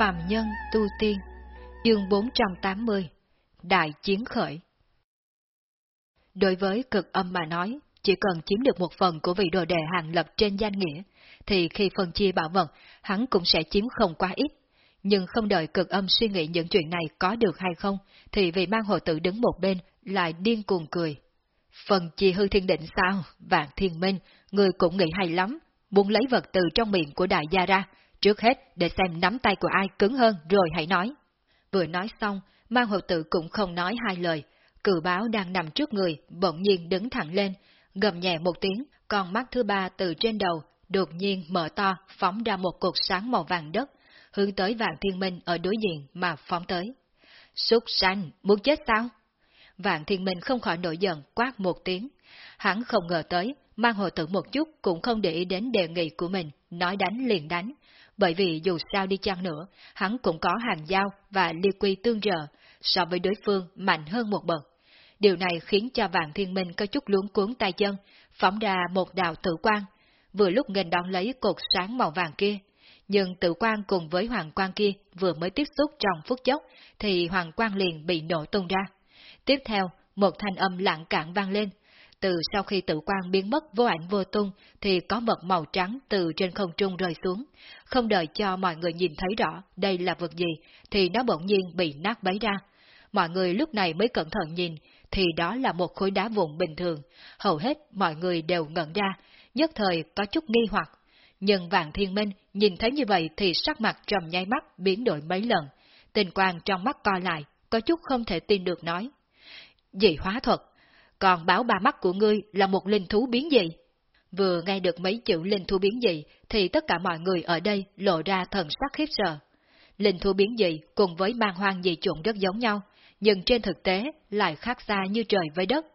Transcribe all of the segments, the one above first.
Phạm Nhân Tu Tiên Chương 480 Đại Chiến Khởi Đối với cực âm mà nói, chỉ cần chiếm được một phần của vị đồ đề hàng lập trên danh nghĩa, thì khi phân chia bảo vật, hắn cũng sẽ chiếm không quá ít. Nhưng không đợi cực âm suy nghĩ những chuyện này có được hay không, thì vị mang hộ tử đứng một bên lại điên cuồng cười. Phần chia hư thiên định sao? Vạn thiên minh, người cũng nghĩ hay lắm, muốn lấy vật từ trong miệng của đại gia ra, trước hết để xem nắm tay của ai cứng hơn rồi hãy nói. Vừa nói xong, mang hậu tử cũng không nói hai lời, cử báo đang nằm trước người, bỗng nhiên đứng thẳng lên, gầm nhẹ một tiếng, còn mắt thứ ba từ trên đầu, đột nhiên mở to, phóng ra một cột sáng màu vàng đất, hướng tới vạn thiên minh ở đối diện mà phóng tới. Súc sanh, muốn chết sao? Vạn thiên minh không khỏi nổi giận, quát một tiếng. Hắn không ngờ tới, mang hồ tử một chút cũng không để ý đến đề nghị của mình, nói đánh liền đánh. Bởi vì dù sao đi chăng nữa, hắn cũng có hàng giao và ly quy tương trợ, so với đối phương mạnh hơn một bậc. Điều này khiến cho vạn thiên minh có chút luống cuốn tay chân, phóng ra một đạo tử quang, vừa lúc nghênh đón lấy cột sáng màu vàng kia. Nhưng tử quang cùng với hoàng quang kia vừa mới tiếp xúc trong phút chốc, thì hoàng quang liền bị nổ tung ra. Tiếp theo, một thanh âm lặng cạn vang lên. Từ sau khi tử quang biến mất vô ảnh vô tung, thì có vật màu trắng từ trên không trung rơi xuống. Không đợi cho mọi người nhìn thấy rõ đây là vật gì, thì nó bỗng nhiên bị nát bấy ra. Mọi người lúc này mới cẩn thận nhìn, thì đó là một khối đá vụn bình thường. Hầu hết mọi người đều ngẩn ra, nhất thời có chút nghi hoặc. Nhưng Vạn Thiên Minh nhìn thấy như vậy thì sắc mặt trầm nháy mắt biến đổi mấy lần. Tình quang trong mắt co lại, có chút không thể tin được nói. Dị hóa thuật, còn báo ba mắt của ngươi là một linh thú biến dị. Vừa nghe được mấy chữ linh thú biến dị thì tất cả mọi người ở đây lộ ra thần sắc khiếp sợ. Linh thú biến dị cùng với mang hoang dị chủng rất giống nhau, nhưng trên thực tế lại khác xa như trời với đất.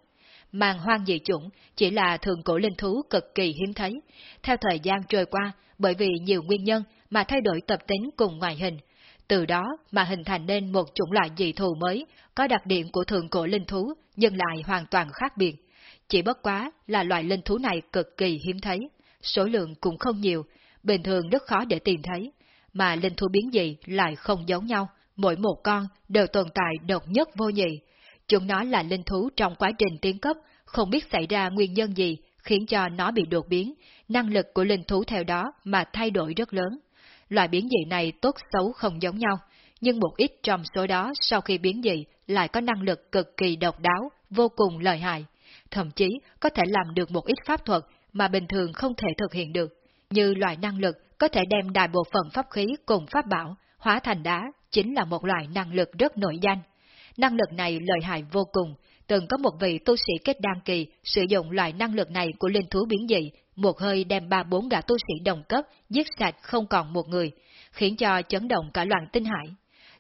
Màng hoang dị chủng chỉ là thường cổ linh thú cực kỳ hiếm thấy. Theo thời gian trôi qua, bởi vì nhiều nguyên nhân mà thay đổi tập tính cùng ngoại hình, từ đó mà hình thành nên một chủng loại dị thù mới, có đặc điểm của thường cổ linh thú, nhưng lại hoàn toàn khác biệt. Chỉ bất quá là loại linh thú này cực kỳ hiếm thấy, số lượng cũng không nhiều, bình thường rất khó để tìm thấy, mà linh thú biến dị lại không giống nhau, mỗi một con đều tồn tại độc nhất vô nhị. Chúng nó là linh thú trong quá trình tiến cấp, không biết xảy ra nguyên nhân gì khiến cho nó bị đột biến, năng lực của linh thú theo đó mà thay đổi rất lớn. Loại biến dị này tốt xấu không giống nhau, nhưng một ít trong số đó sau khi biến dị lại có năng lực cực kỳ độc đáo, vô cùng lợi hại. Thậm chí có thể làm được một ít pháp thuật mà bình thường không thể thực hiện được, như loại năng lực có thể đem đại bộ phận pháp khí cùng pháp bảo hóa thành đá chính là một loại năng lực rất nổi danh. Năng lực này lợi hại vô cùng, từng có một vị tu sĩ kết đan kỳ sử dụng loại năng lực này của linh thú biến dị, một hơi đem ba bốn gã tu sĩ đồng cấp giết sạch không còn một người, khiến cho chấn động cả loạn tinh hải.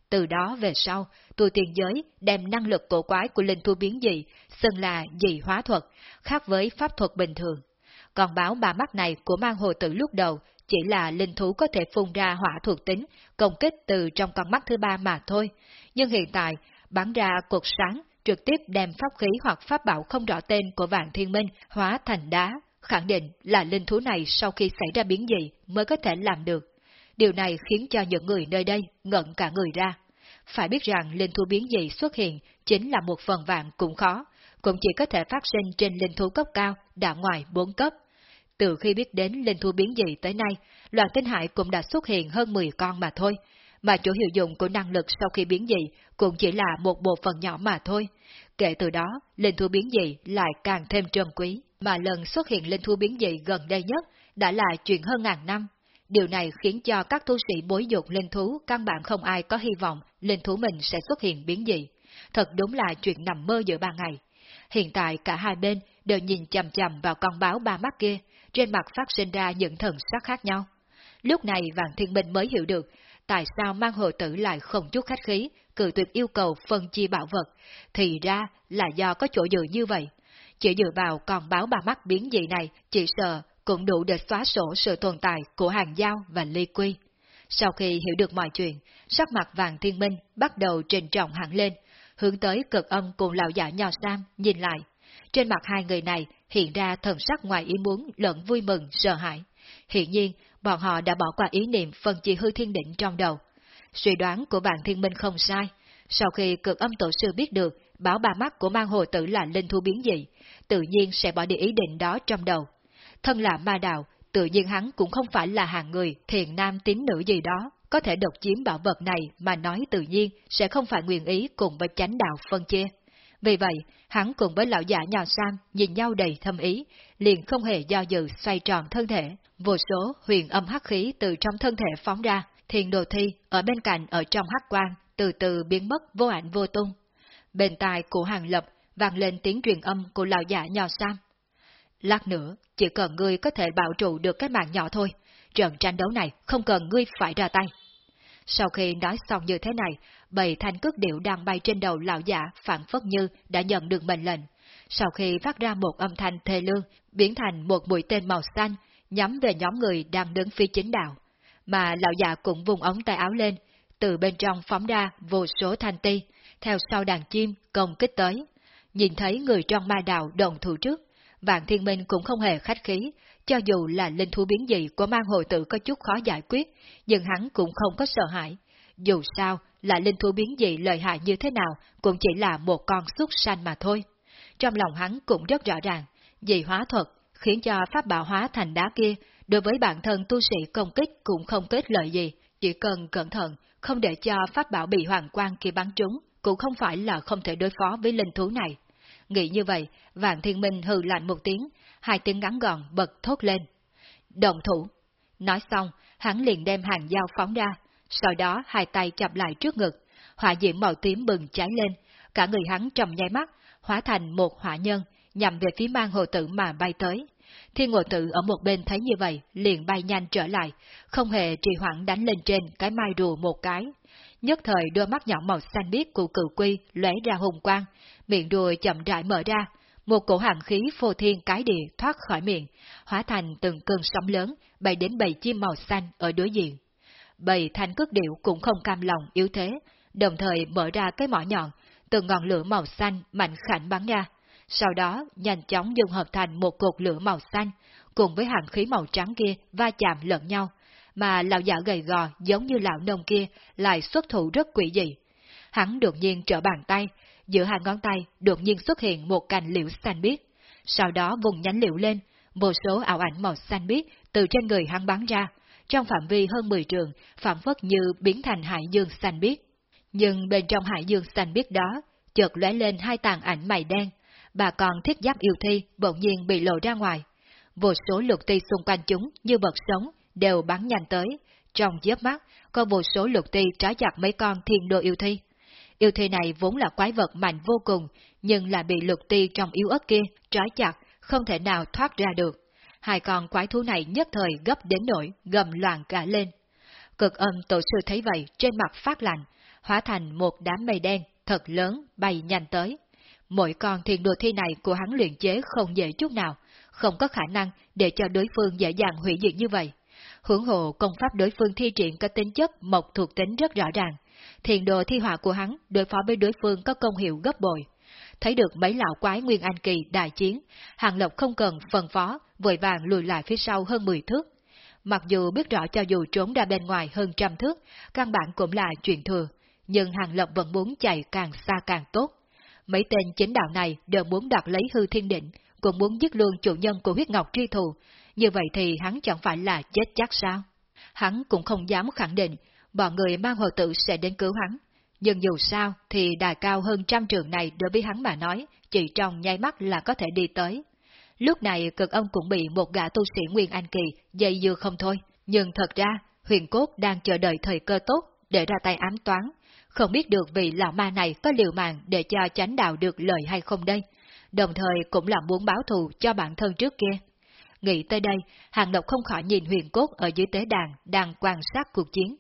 Từ đó về sau, tu tiên giới đem năng lực cổ quái của linh thú biến dị, xưng là dị hóa thuật, khác với pháp thuật bình thường. Còn báo ba mắt này của mang hồ tử lúc đầu chỉ là linh thú có thể phun ra hỏa thuộc tính, công kích từ trong con mắt thứ ba mà thôi. Nhưng hiện tại, bắn ra cột sáng, trực tiếp đem pháp khí hoặc pháp bảo không rõ tên của vạn thiên minh hóa thành đá, khẳng định là linh thú này sau khi xảy ra biến dị mới có thể làm được. Điều này khiến cho những người nơi đây ngẩn cả người ra. Phải biết rằng linh thú biến dị xuất hiện chính là một phần vạn cũng khó, cũng chỉ có thể phát sinh trên linh thú cấp cao đã ngoài 4 cấp. Từ khi biết đến linh thú biến dị tới nay, loài tinh hải cũng đã xuất hiện hơn 10 con mà thôi, mà chỗ hiệu dụng của năng lực sau khi biến dị cũng chỉ là một bộ phận nhỏ mà thôi. Kể từ đó, linh thú biến dị lại càng thêm trân quý, mà lần xuất hiện linh thú biến dị gần đây nhất đã là chuyện hơn ngàn năm. Điều này khiến cho các tu sĩ bối dục linh thú căn bản không ai có hy vọng linh thú mình sẽ xuất hiện biến dị. Thật đúng là chuyện nằm mơ giữa ban ngày. Hiện tại cả hai bên đều nhìn chầm chầm vào con báo ba mắt kia, trên mặt phát sinh ra những thần sắc khác nhau. Lúc này Vạn Thiên Minh mới hiểu được tại sao mang hồ tử lại không chút khách khí, cự tuyệt yêu cầu phân chia bảo vật, thì ra là do có chỗ dựa như vậy. Chỉ dựa vào con báo ba mắt biến dị này, chỉ sợ cũng đủ để xóa sổ sự tồn tại của hàng giao và ly quy. Sau khi hiểu được mọi chuyện, sắc mặt vàng thiên minh bắt đầu trình trọng hẳn lên, hướng tới cực âm cùng lão giả nho sam nhìn lại. Trên mặt hai người này hiện ra thần sắc ngoài ý muốn lẫn vui mừng, sợ hãi. Hiện nhiên, bọn họ đã bỏ qua ý niệm phân chia hư thiên định trong đầu. suy đoán của bạn thiên minh không sai. Sau khi cực âm tổ sư biết được bảo ba mắt của mang hồ tử là linh thu biến dị, tự nhiên sẽ bỏ đi ý định đó trong đầu. Thân là ma đạo, tự nhiên hắn cũng không phải là hàng người thiền nam tín nữ gì đó, có thể độc chiếm bảo vật này mà nói tự nhiên sẽ không phải nguyện ý cùng với chánh đạo phân chia. Vì vậy, hắn cùng với lão giả nhỏ sang nhìn nhau đầy thâm ý, liền không hề do dự xoay tròn thân thể, vô số huyền âm hắc khí từ trong thân thể phóng ra, thiền đồ thi ở bên cạnh ở trong hắc quang, từ từ biến mất vô ảnh vô tung. Bên tai của hàng lập vang lên tiếng truyền âm của lão giả nhỏ Sam. Lát nữa, chỉ cần ngươi có thể bảo trụ được cái mạng nhỏ thôi, trận tranh đấu này không cần ngươi phải ra tay. Sau khi nói xong như thế này, bầy thanh cước điệu đang bay trên đầu lão giả phản phất như đã nhận được mệnh lệnh. Sau khi phát ra một âm thanh thê lương, biến thành một mũi tên màu xanh, nhắm về nhóm người đang đứng phi chính đạo. Mà lão giả cũng vùng ống tay áo lên, từ bên trong phóng ra vô số thanh ti, theo sau đàn chim công kích tới. Nhìn thấy người trong ma đạo đồng thủ trước, Vạn Thiên Minh cũng không hề khách khí, cho dù là linh thú biến dị của mang hồi tử có chút khó giải quyết, nhưng hắn cũng không có sợ hãi. Dù sao, là linh thú biến dị lợi hại như thế nào, cũng chỉ là một con súc sanh mà thôi. Trong lòng hắn cũng rất rõ ràng, dị hóa thuật khiến cho pháp bảo hóa thành đá kia, đối với bản thân tu sĩ công kích cũng không kết lợi gì, chỉ cần cẩn thận, không để cho pháp bảo bị hoàng quang kia bắn trúng, cũng không phải là không thể đối phó với linh thú này. Nghĩ như vậy, Vạn Thiên Minh hừ lạnh một tiếng, hai tiếng ngắn gọn bật thốt lên. Động thủ. Nói xong, hắn liền đem hàng dao phóng ra, sau đó hai tay chập lại trước ngực, hỏa diễm màu tím bừng cháy lên, cả người hắn trầm nháy mắt, hóa thành một hỏa nhân, nhằm về phía mang hồ tử mà bay tới. Thiên ngộ tử ở một bên thấy như vậy, liền bay nhanh trở lại, không hề trì hoãn đánh lên trên cái mai rùa một cái. Nhất thời đôi mắt nhỏ màu xanh biếc của cự quy lóe ra hùng quang, miệng rùa chậm rãi mở ra, một cổ hàng khí phô thiên cái địa thoát khỏi miệng, hóa thành từng cơn sóng lớn, bay đến bầy chim màu xanh ở đối diện. Bầy thanh cước điệu cũng không cam lòng yếu thế, đồng thời mở ra cái mỏ nhọn, từng ngọn lửa màu xanh mạnh khảnh bắn ra, sau đó nhanh chóng dung hợp thành một cột lửa màu xanh, cùng với hàng khí màu trắng kia va chạm lẫn nhau, mà lão giả gầy gò giống như lão nông kia lại xuất thủ rất quỷ dị. Hắn đột nhiên trở bàn tay, giữa hai ngón tay đột nhiên xuất hiện một cành liễu xanh biếc, sau đó vùng nhánh liễu lên, vô số ảo ảnh màu xanh biếc từ trên người hắn bắn ra, trong phạm vi hơn 10 trường, phản phất như biến thành hải dương xanh biếc. Nhưng bên trong hải dương xanh biếc đó, chợt lóe lên hai tàn ảnh mày đen, bà con thiết giáp yêu thi bỗng nhiên bị lộ ra ngoài. Vô số lục ti xung quanh chúng như vật sống đều bắn nhanh tới, trong chớp mắt có vô số lục ti trói chặt mấy con thiên đô yêu thi. Yêu thi này vốn là quái vật mạnh vô cùng, nhưng là bị lục ti trong yếu ớt kia trói chặt, không thể nào thoát ra được. Hai con quái thú này nhất thời gấp đến nỗi gầm loạn cả lên. Cực âm tổ sư thấy vậy trên mặt phát lạnh, hóa thành một đám mây đen thật lớn bay nhanh tới. Mỗi con thiên đồ thi này của hắn luyện chế không dễ chút nào, không có khả năng để cho đối phương dễ dàng hủy diệt như vậy. Hưởng hộ công pháp đối phương thi triển có tính chất mộc thuộc tính rất rõ ràng, thiền đồ thi họa của hắn đối phó với đối phương có công hiệu gấp bội. Thấy được mấy lão quái Nguyên Anh Kỳ đại chiến, Hàng Lộc không cần phân phó, vội vàng lùi lại phía sau hơn 10 thước. Mặc dù biết rõ cho dù trốn ra bên ngoài hơn trăm thước, căn bản cũng là chuyện thừa, nhưng Hàng Lộc vẫn muốn chạy càng xa càng tốt. Mấy tên chính đạo này đều muốn đoạt lấy hư thiên định, cũng muốn giết luôn chủ nhân của huyết ngọc tri thù, như vậy thì hắn chẳng phải là chết chắc sao? Hắn cũng không dám khẳng định bọn người mang hồ tử sẽ đến cứu hắn. Nhưng dù sao thì đài cao hơn trăm trường này đối với hắn mà nói, chỉ trong nháy mắt là có thể đi tới. Lúc này cực ông cũng bị một gã tu sĩ Nguyên Anh Kỳ dây dưa không thôi, nhưng thật ra huyền cốt đang chờ đợi thời cơ tốt để ra tay ám toán, không biết được vị lão ma này có liều mạng để cho chánh đạo được lợi hay không đây, đồng thời cũng là muốn báo thù cho bản thân trước kia. Nghĩ tới đây, Hàng Độc không khỏi nhìn huyền cốt ở dưới tế đàn đang quan sát cuộc chiến.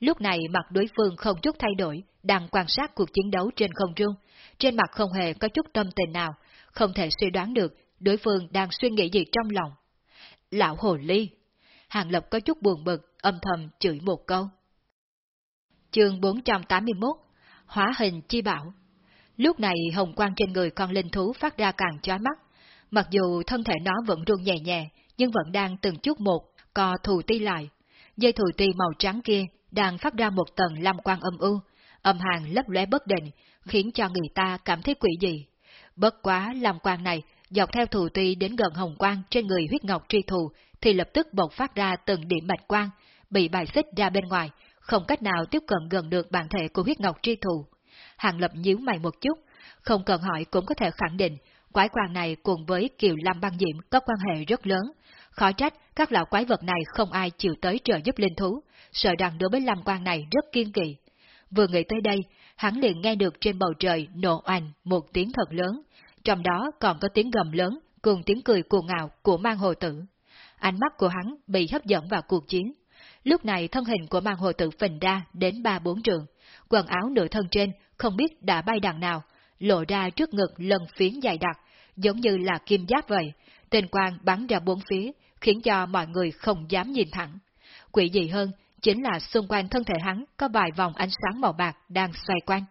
Lúc này mặt đối phương không chút thay đổi, đang quan sát cuộc chiến đấu trên không trung, trên mặt không hề có chút tâm tình nào, không thể suy đoán được đối phương đang suy nghĩ gì trong lòng. Lão Hồ Ly! Hàng Lập có chút buồn bực, âm thầm chửi một câu. Chương 481 Hóa hình chi bảo Lúc này hồng quang trên người con linh thú phát ra càng chói mắt. Mặc dù thân thể nó vẫn run nhẹ nhẹ, nhưng vẫn đang từng chút một, co thù ti lại. Dây thù ti màu trắng kia đang phát ra một tầng lam quang âm u, âm hàng lấp lóe bất định, khiến cho người ta cảm thấy quỷ dị. Bất quá lam quang này, dọc theo thù ti đến gần hồng quang trên người huyết ngọc tri thù, thì lập tức bộc phát ra từng điểm bạch quang, bị bài xích ra bên ngoài, không cách nào tiếp cận gần được bản thể của huyết ngọc tri thù. Hàng lập nhíu mày một chút, không cần hỏi cũng có thể khẳng định, quái quan này cùng với kiều lam băng diễm có quan hệ rất lớn, Khó trách các lão quái vật này không ai chịu tới trợ giúp linh thú, sợ rằng đối với Lam Quan này rất kiên kỳ. Vừa nghĩ tới đây, hắn liền nghe được trên bầu trời nổ oanh một tiếng thật lớn, trong đó còn có tiếng gầm lớn cùng tiếng cười cuồng ngạo của mang hồ tử. Ánh mắt của hắn bị hấp dẫn vào cuộc chiến. Lúc này thân hình của mang hồ tử phình ra đến ba bốn trường, quần áo nửa thân trên không biết đã bay đằng nào, lộ ra trước ngực lần phiến dài đặc, giống như là kim giáp vậy, tên quang bắn ra bốn phía, khiến cho mọi người không dám nhìn thẳng. Quỷ dị hơn, chính là xung quanh thân thể hắn có vài vòng ánh sáng màu bạc đang xoay quanh.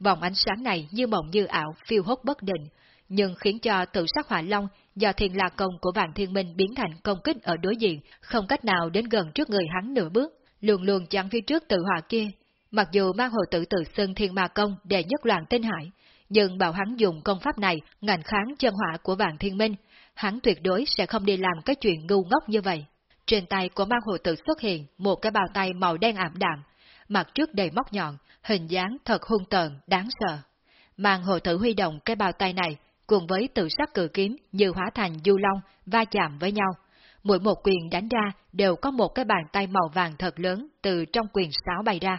Vòng ánh sáng này như mộng như ảo, phiêu hốt bất định, nhưng khiến cho tự sắc hỏa long do thiên la công của vạn thiên minh biến thành công kích ở đối diện, không cách nào đến gần trước người hắn nửa bước, luồn luồn chặn phía trước tự hỏa kia. Mặc dù mang hồ tử tự xưng thiên ma công để nhất loạn tinh hải, nhưng bảo hắn dùng công pháp này ngành kháng chân hỏa của vạn thiên minh, hắn tuyệt đối sẽ không đi làm cái chuyện ngu ngốc như vậy. Trên tay của mang hồ tử xuất hiện một cái bao tay màu đen ảm đạm, mặt trước đầy móc nhọn, hình dáng thật hung tợn, đáng sợ. Mang hồ tử huy động cái bao tay này, cùng với tự sắc cử kiếm như hóa thành du long, va chạm với nhau. Mỗi một quyền đánh ra đều có một cái bàn tay màu vàng thật lớn từ trong quyền sáo bay ra.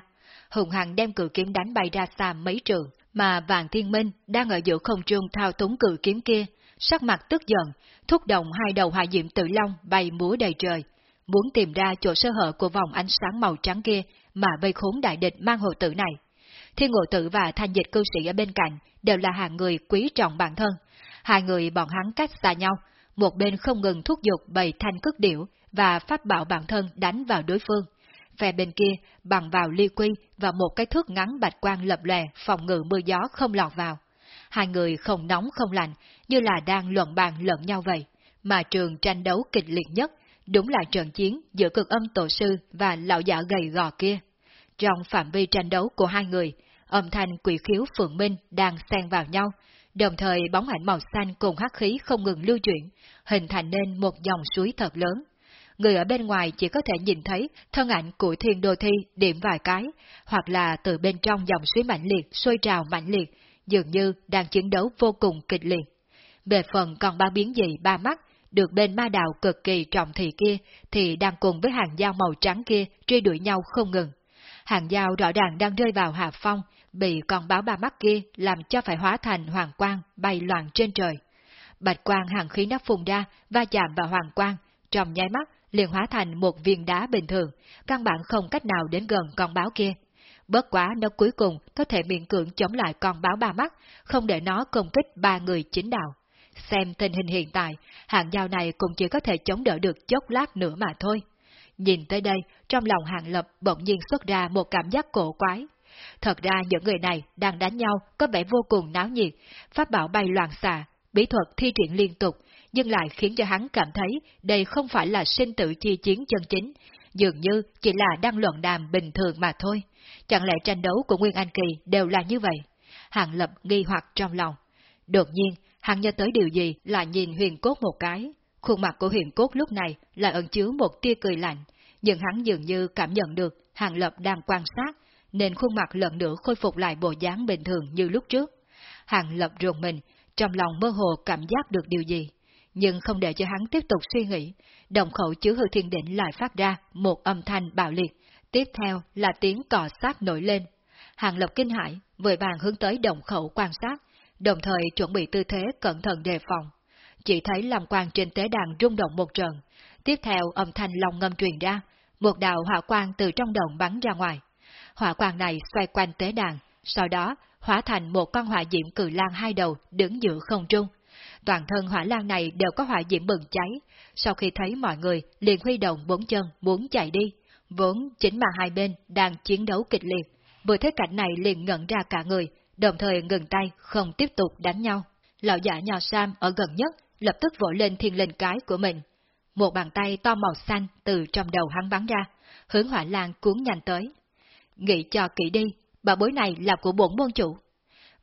Hùng hằng đem cử kiếm đánh bay ra xa mấy trường, mà vàng thiên minh đang ở giữa không trung thao túng cử kiếm kia, sắc mặt tức giận, thúc động hai đầu hạ diệm tự long bay múa đầy trời, muốn tìm ra chỗ sơ hở của vòng ánh sáng màu trắng kia mà vây khốn đại địch mang hộ tử này. Thiên ngộ tử và thanh dịch cư sĩ ở bên cạnh đều là hàng người quý trọng bản thân. Hai người bọn hắn cách xa nhau, một bên không ngừng thúc giục bày thanh cước điểu và phát bảo bản thân đánh vào đối phương. Phe bên kia bằng vào ly quy và một cái thước ngắn bạch quang lập lè phòng ngự mưa gió không lọt vào. Hai người không nóng không lạnh, như là đang luận bàn lẫn nhau vậy, mà trường tranh đấu kịch liệt nhất, đúng là trận chiến giữa cực âm tổ sư và lão giả gầy gò kia. Trong phạm vi tranh đấu của hai người, âm thanh quỷ khiếu phượng minh đang xen vào nhau, đồng thời bóng ảnh màu xanh cùng hắc khí không ngừng lưu chuyển, hình thành nên một dòng suối thật lớn. Người ở bên ngoài chỉ có thể nhìn thấy thân ảnh của thiên đô thi điểm vài cái, hoặc là từ bên trong dòng suối mạnh liệt, sôi trào mạnh liệt, dường như đang chiến đấu vô cùng kịch liệt. Về phần còn ba biến dị ba mắt, được bên ma đạo cực kỳ trọng thị kia, thì đang cùng với hàng dao màu trắng kia truy đuổi nhau không ngừng. Hàng dao rõ ràng đang rơi vào hạ phong, bị con báo ba mắt kia làm cho phải hóa thành hoàng quang bay loạn trên trời. Bạch quang hàng khí nắp phùng ra, va chạm vào hoàng quang, trong nháy mắt liền hóa thành một viên đá bình thường, căn bản không cách nào đến gần con báo kia. Bất quá nó cuối cùng có thể miễn cưỡng chống lại con báo ba mắt, không để nó công kích ba người chính đạo. Xem tình hình hiện tại, hạng giao này cũng chỉ có thể chống đỡ được chốc lát nữa mà thôi. Nhìn tới đây, trong lòng hạng lập bỗng nhiên xuất ra một cảm giác cổ quái. Thật ra những người này đang đánh nhau có vẻ vô cùng náo nhiệt, pháp bảo bay loạn xạ, bí thuật thi triển liên tục, nhưng lại khiến cho hắn cảm thấy đây không phải là sinh tử chi chiến chân chính, dường như chỉ là đang luận đàm bình thường mà thôi. Chẳng lẽ tranh đấu của Nguyên Anh Kỳ đều là như vậy? Hàng Lập nghi hoặc trong lòng. Đột nhiên, hắn nhớ tới điều gì là nhìn huyền cốt một cái. Khuôn mặt của huyền cốt lúc này lại ẩn chứa một tia cười lạnh, nhưng hắn dường như cảm nhận được Hàng Lập đang quan sát, nên khuôn mặt lần nữa khôi phục lại bộ dáng bình thường như lúc trước. Hàng Lập rùng mình, trong lòng mơ hồ cảm giác được điều gì, nhưng không để cho hắn tiếp tục suy nghĩ, đồng khẩu chứa hư thiên đỉnh lại phát ra một âm thanh bạo liệt, tiếp theo là tiếng cò sát nổi lên. Hàng Lập kinh hãi, vội vàng hướng tới đồng khẩu quan sát, đồng thời chuẩn bị tư thế cẩn thận đề phòng. Chỉ thấy làm quang trên tế đàn rung động một trận, tiếp theo âm thanh lòng ngâm truyền ra, một đạo hỏa quang từ trong đồng bắn ra ngoài. Hỏa quang này xoay quanh tế đàn, sau đó hóa thành một con hỏa diễm cử lan hai đầu đứng giữa không trung. Toàn thân hỏa lan này đều có hỏa diễm bừng cháy, sau khi thấy mọi người liền huy động bốn chân muốn chạy đi. Vốn chính mà hai bên đang chiến đấu kịch liệt, vừa thấy cảnh này liền ngẩn ra cả người, đồng thời ngừng tay không tiếp tục đánh nhau. Lão giả nhỏ Sam ở gần nhất lập tức vỗ lên thiên linh cái của mình. Một bàn tay to màu xanh từ trong đầu hắn bắn ra, hướng hỏa lan cuốn nhanh tới. nghĩ cho kỹ đi, bà bối này là của bổn môn chủ.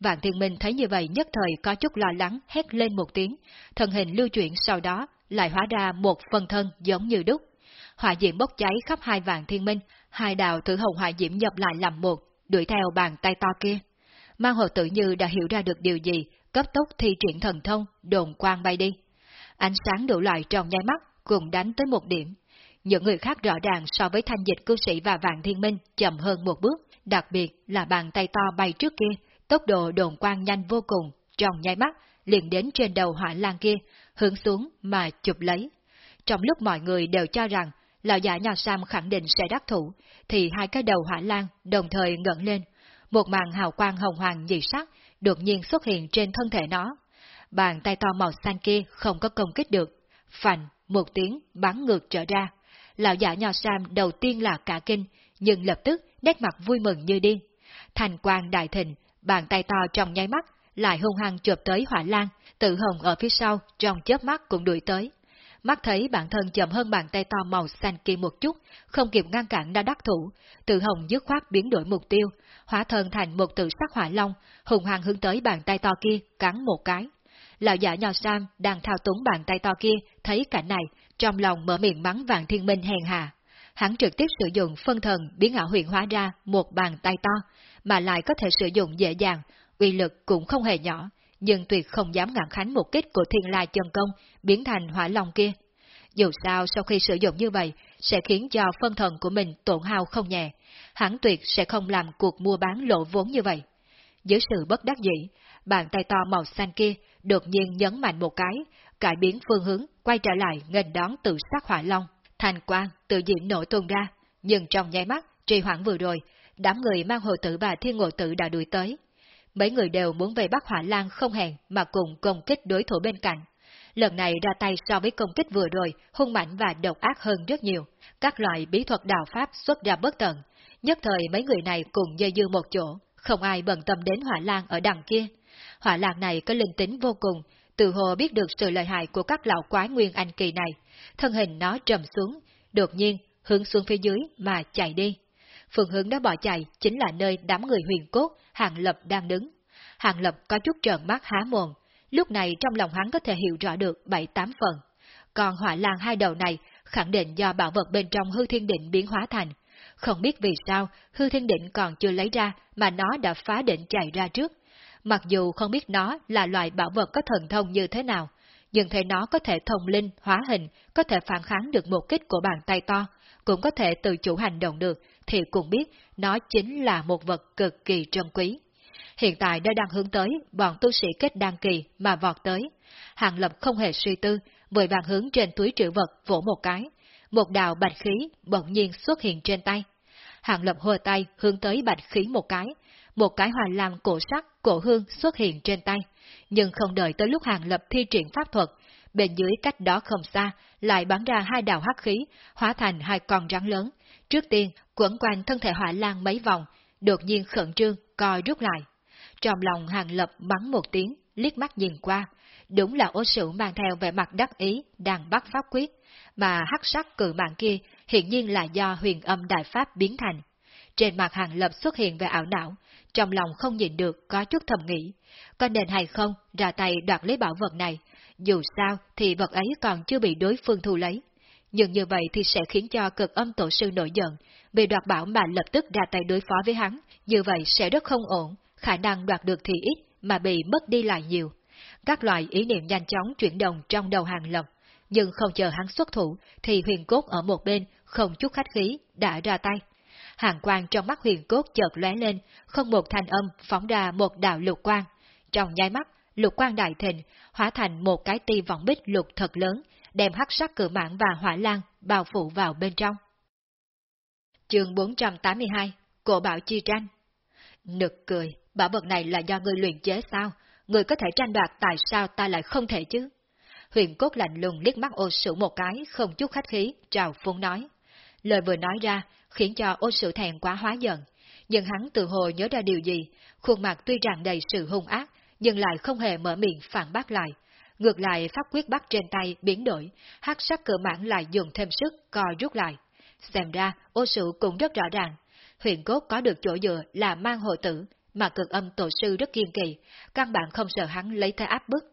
Vạn Thiên Minh thấy như vậy nhất thời có chút lo lắng hét lên một tiếng, thân hình lưu chuyển sau đó lại hóa ra một phần thân giống như đúc. Hỏa diễm bốc cháy khắp hai vạn thiên minh, hai đạo tử hồng hỏa diễm nhập lại làm một, đuổi theo bàn tay to kia. Mang hồ tự như đã hiểu ra được điều gì, cấp tốc thi triển thần thông, đồn quang bay đi. Ánh sáng đủ loại trong nháy mắt, cùng đánh tới một điểm. Những người khác rõ ràng so với thanh dịch cư sĩ và vạn thiên minh chậm hơn một bước, đặc biệt là bàn tay to bay trước kia, tốc độ đồn quang nhanh vô cùng, trong nháy mắt, liền đến trên đầu hỏa lan kia, hướng xuống mà chụp lấy. Trong lúc mọi người đều cho rằng lão giả nhà Sam khẳng định sẽ đắc thủ, thì hai cái đầu hỏa lan đồng thời ngẩng lên, một màn hào quang hồng hoàng dị sắc đột nhiên xuất hiện trên thân thể nó. Bàn tay to màu xanh kia không có công kích được, phành một tiếng bắn ngược trở ra. Lão giả nho Sam đầu tiên là cả kinh, nhưng lập tức nét mặt vui mừng như điên. Thành quang đại thịnh, bàn tay to trong nháy mắt, lại hung hăng chụp tới hỏa lan, tự hồng ở phía sau, trong chớp mắt cũng đuổi tới. Mắt thấy bản thân chậm hơn bàn tay to màu xanh kia một chút, không kịp ngăn cản đã đắc thủ, tự hồng dứt khoát biến đổi mục tiêu, hóa thân thành một tự sắc hỏa long, hùng hăng hướng tới bàn tay to kia, cắn một cái. Lão giả nhỏ Sam đang thao túng bàn tay to kia, thấy cảnh này, trong lòng mở miệng mắng vàng thiên minh hèn hà. Hắn trực tiếp sử dụng phân thần biến ảo huyện hóa ra một bàn tay to, mà lại có thể sử dụng dễ dàng, uy lực cũng không hề nhỏ, nhưng tuyệt không dám ngạn khánh một kích của thiên lai chân công biến thành hỏa long kia. Dù sao sau khi sử dụng như vậy, sẽ khiến cho phân thần của mình tổn hao không nhẹ, hắn tuyệt sẽ không làm cuộc mua bán lộ vốn như vậy. Dưới sự bất đắc dĩ, bàn tay to màu xanh kia đột nhiên nhấn mạnh một cái, cải biến phương hướng, quay trở lại nghênh đón tự sát hỏa long. Thành quang tự diện nổi tung ra, nhưng trong nháy mắt, trì hoãn vừa rồi, đám người mang hồ tử và thiên ngộ tử đã đuổi tới. Mấy người đều muốn về bắt hỏa lan không hẹn mà cùng công kích đối thủ bên cạnh. Lần này ra tay so với công kích vừa rồi, hung mạnh và độc ác hơn rất nhiều. Các loại bí thuật đạo pháp xuất ra bất tận. Nhất thời mấy người này cùng dây dư một chỗ, không ai bận tâm đến hỏa lan ở đằng kia. Hỏa lan này có linh tính vô cùng, từ hồ biết được sự lợi hại của các lão quái nguyên anh kỳ này. Thân hình nó trầm xuống, đột nhiên hướng xuống phía dưới mà chạy đi. Phương hướng đã bỏ chạy chính là nơi đám người huyền cốt, Hàng Lập đang đứng. Hàng Lập có chút trợn mắt há mồm, lúc này trong lòng hắn có thể hiểu rõ được bảy tám phần. Còn hỏa lan hai đầu này khẳng định do bảo vật bên trong hư thiên định biến hóa thành. Không biết vì sao hư thiên định còn chưa lấy ra mà nó đã phá định chạy ra trước. Mặc dù không biết nó là loại bảo vật có thần thông như thế nào, nhưng thấy nó có thể thông linh, hóa hình, có thể phản kháng được một kích của bàn tay to, cũng có thể tự chủ hành động được, thì cũng biết nó chính là một vật cực kỳ trân quý. Hiện tại nó đang hướng tới bọn tu sĩ kết đăng kỳ mà vọt tới. Hàng Lập không hề suy tư, vội vàng hướng trên túi trữ vật vỗ một cái. Một đạo bạch khí bỗng nhiên xuất hiện trên tay. Hàng Lập hùa tay hướng tới bạch khí một cái. Một cái hòa làm cổ sắc, cổ hương xuất hiện trên tay. Nhưng không đợi tới lúc Hàng Lập thi triển pháp thuật, bên dưới cách đó không xa, lại bắn ra hai đạo hắc khí, hóa thành hai con rắn lớn. Trước tiên, quẩn quanh thân thể hỏa lan mấy vòng, đột nhiên khẩn trương, coi rút lại. Trong lòng hàng lập bắn một tiếng, liếc mắt nhìn qua, đúng là ô sử mang theo vẻ mặt đắc ý, đang bắt pháp quyết, mà hắc sắc cự mạng kia hiện nhiên là do huyền âm đại pháp biến thành. Trên mặt hàng lập xuất hiện vẻ ảo não, trong lòng không nhìn được có chút thầm nghĩ, có nên hay không ra tay đoạt lấy bảo vật này, dù sao thì vật ấy còn chưa bị đối phương thu lấy. Nhưng như vậy thì sẽ khiến cho cực âm tổ sư nổi giận, vì đoạt bảo mà lập tức ra tay đối phó với hắn, như vậy sẽ rất không ổn, khả năng đoạt được thì ít mà bị mất đi lại nhiều. Các loại ý niệm nhanh chóng chuyển động trong đầu hàng lập, nhưng không chờ hắn xuất thủ thì huyền cốt ở một bên không chút khách khí đã ra tay. Hàng quang trong mắt huyền cốt chợt lóe lên, không một thanh âm phóng ra một đạo lục quang. Trong nháy mắt, lục quang đại thịnh, hóa thành một cái ti vọng bích lục thật lớn, đem hắc sắc cử mãn và hỏa lan bao phủ vào bên trong. Chương 482 Cổ bảo chi tranh Nực cười, bảo vật này là do ngươi luyện chế sao? Ngươi có thể tranh đoạt tại sao ta lại không thể chứ? Huyền cốt lạnh lùng liếc mắt ô sử một cái, không chút khách khí, trào phúng nói. Lời vừa nói ra, khiến cho ô sử thẹn quá hóa giận. Nhưng hắn tự hồ nhớ ra điều gì, khuôn mặt tuy rằng đầy sự hung ác, nhưng lại không hề mở miệng phản bác lại. Ngược lại pháp quyết bắt trên tay biến đổi, hắc sắc cửa mãn lại dùng thêm sức co rút lại. Xem ra, ô sự cũng rất rõ ràng. huyền cốt có được chỗ dựa là mang hồ tử, mà cực âm tổ sư rất kiên kỳ, căn bản không sợ hắn lấy thế áp bức.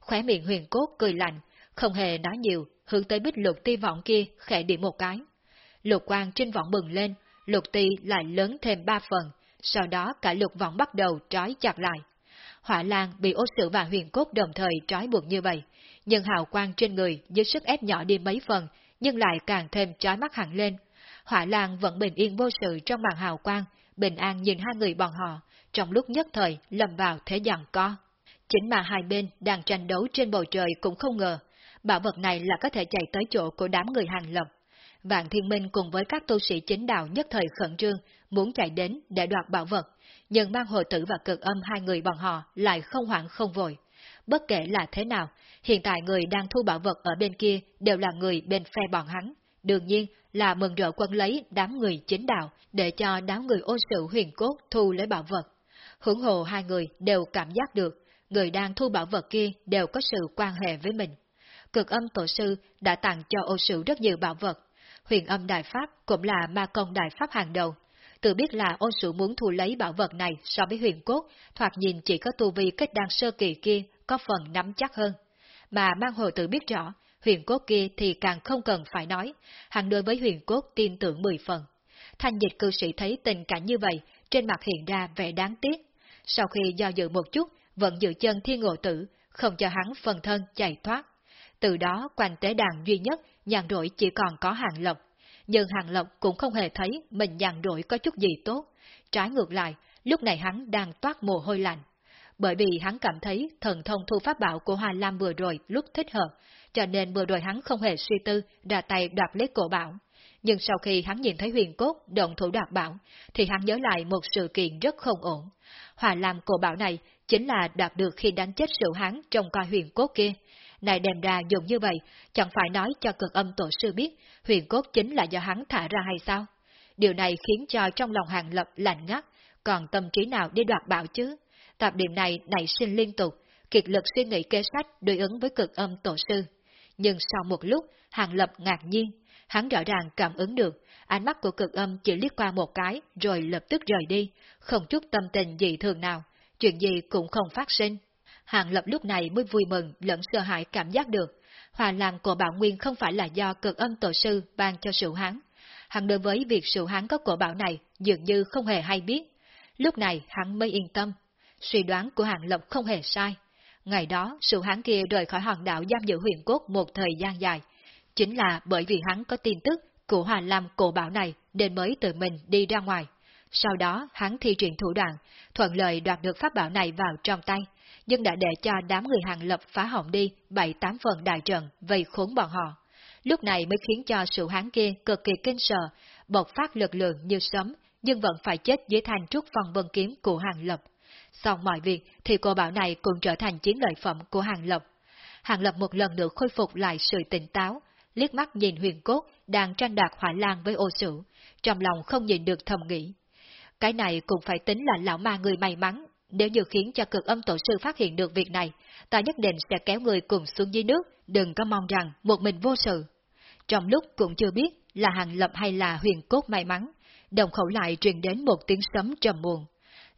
Khóe miệng huyền cốt cười lạnh, không hề nói nhiều, hướng tới bích lục ti vọng kia khẽ điểm một cái. Lục quang trên vọng bừng lên, lục ti lại lớn thêm ba phần, sau đó cả lục vọng bắt đầu trói chặt lại. Hỏa lan bị ô sử và huyền cốt đồng thời trói buộc như vậy, nhưng hào quang trên người dưới sức ép nhỏ đi mấy phần, nhưng lại càng thêm trói mắt hẳn lên. Hỏa lan vẫn bình yên vô sự trong màn hào quang, bình an nhìn hai người bọn họ, trong lúc nhất thời lầm vào thế giằng co. Chính mà hai bên đang tranh đấu trên bầu trời cũng không ngờ, bảo vật này là có thể chạy tới chỗ của đám người hàng lập. Vạn Thiên Minh cùng với các tu sĩ chính đạo nhất thời khẩn trương, muốn chạy đến để đoạt bảo vật, nhưng mang hồi tử và cực âm hai người bọn họ lại không hoảng không vội. Bất kể là thế nào, hiện tại người đang thu bảo vật ở bên kia đều là người bên phe bọn hắn. Đương nhiên là mừng rỡ quân lấy đám người chính đạo để cho đám người ô sự huyền cốt thu lấy bảo vật. Hưởng hồ hai người đều cảm giác được, người đang thu bảo vật kia đều có sự quan hệ với mình. Cực âm tổ sư đã tặng cho ô sự rất nhiều bảo vật. Huyền âm đại pháp cũng là ma công đại pháp hàng đầu. Tự biết là ôn sự muốn thu lấy bảo vật này so với huyền cốt, thoạt nhìn chỉ có tu vi kết đan sơ kỳ kia có phần nắm chắc hơn. Mà mang hồ tự biết rõ, huyền cốt kia thì càng không cần phải nói, hẳn đối với huyền cốt tin tưởng mười phần. Thanh dịch cư sĩ thấy tình cảnh như vậy, trên mặt hiện ra vẻ đáng tiếc. Sau khi do dự một chút, vẫn giữ chân thiên ngộ tử, không cho hắn phần thân chạy thoát. Từ đó quanh tế đàn duy nhất, nhàn rỗi chỉ còn có hàng lộc. Nhưng hàng lộc cũng không hề thấy mình dàn đổi có chút gì tốt. Trái ngược lại, lúc này hắn đang toát mồ hôi lạnh. Bởi vì hắn cảm thấy thần thông thu pháp bảo của Hoa Lam vừa rồi lúc thích hợp, cho nên vừa rồi hắn không hề suy tư ra tay đoạt lấy cổ bảo. Nhưng sau khi hắn nhìn thấy huyền cốt động thủ đoạt bảo, thì hắn nhớ lại một sự kiện rất không ổn. Hòa Lam cổ bảo này chính là đạt được khi đánh chết sự hắn trong coi huyền cốt kia. Này đem ra dùng như vậy, chẳng phải nói cho cực âm tổ sư biết huyền cốt chính là do hắn thả ra hay sao? Điều này khiến cho trong lòng hàng lập lạnh ngắt, còn tâm trí nào đi đoạt bảo chứ? Tạp điểm này nảy sinh liên tục, kiệt lực suy nghĩ kế sách đối ứng với cực âm tổ sư. Nhưng sau một lúc, hàng lập ngạc nhiên, hắn rõ ràng cảm ứng được, ánh mắt của cực âm chỉ liếc qua một cái rồi lập tức rời đi, không chút tâm tình gì thường nào, chuyện gì cũng không phát sinh. Hàng lập lúc này mới vui mừng lẫn sợ hãi cảm giác được, hòa làng của bảo nguyên không phải là do cực âm tổ sư ban cho sự hán. Hắn đối với việc sự hán có cổ bảo này dường như không hề hay biết. Lúc này hắn mới yên tâm. Suy đoán của hàng lập không hề sai. Ngày đó, sự hán kia rời khỏi hòn đảo giam giữ huyền quốc một thời gian dài. Chính là bởi vì hắn có tin tức của Hòa Lam cổ bảo này nên mới tự mình đi ra ngoài. Sau đó hắn thi triển thủ đoạn, thuận lợi đoạt được pháp bảo này vào trong tay, nhưng đã để cho đám người hàng lập phá hỏng đi bảy tám phần đại trận vây khốn bọn họ. Lúc này mới khiến cho sự hán kia cực kỳ kinh sợ, bộc phát lực lượng như sấm, nhưng vẫn phải chết dưới thanh trúc phong vân kiếm của hàng lập. Xong mọi việc thì cô bảo này cũng trở thành chiến lợi phẩm của hàng lập. Hàng lập một lần nữa khôi phục lại sự tỉnh táo, liếc mắt nhìn huyền cốt đang tranh đạt hỏa lan với ô sử, trong lòng không nhìn được thầm nghĩ. Cái này cũng phải tính là lão ma người may mắn, nếu như khiến cho cực âm tổ sư phát hiện được việc này, ta nhất định sẽ kéo người cùng xuống dưới nước, đừng có mong rằng một mình vô sự. Trong lúc cũng chưa biết là hàng lập hay là huyền cốt may mắn, đồng khẩu lại truyền đến một tiếng sấm trầm buồn.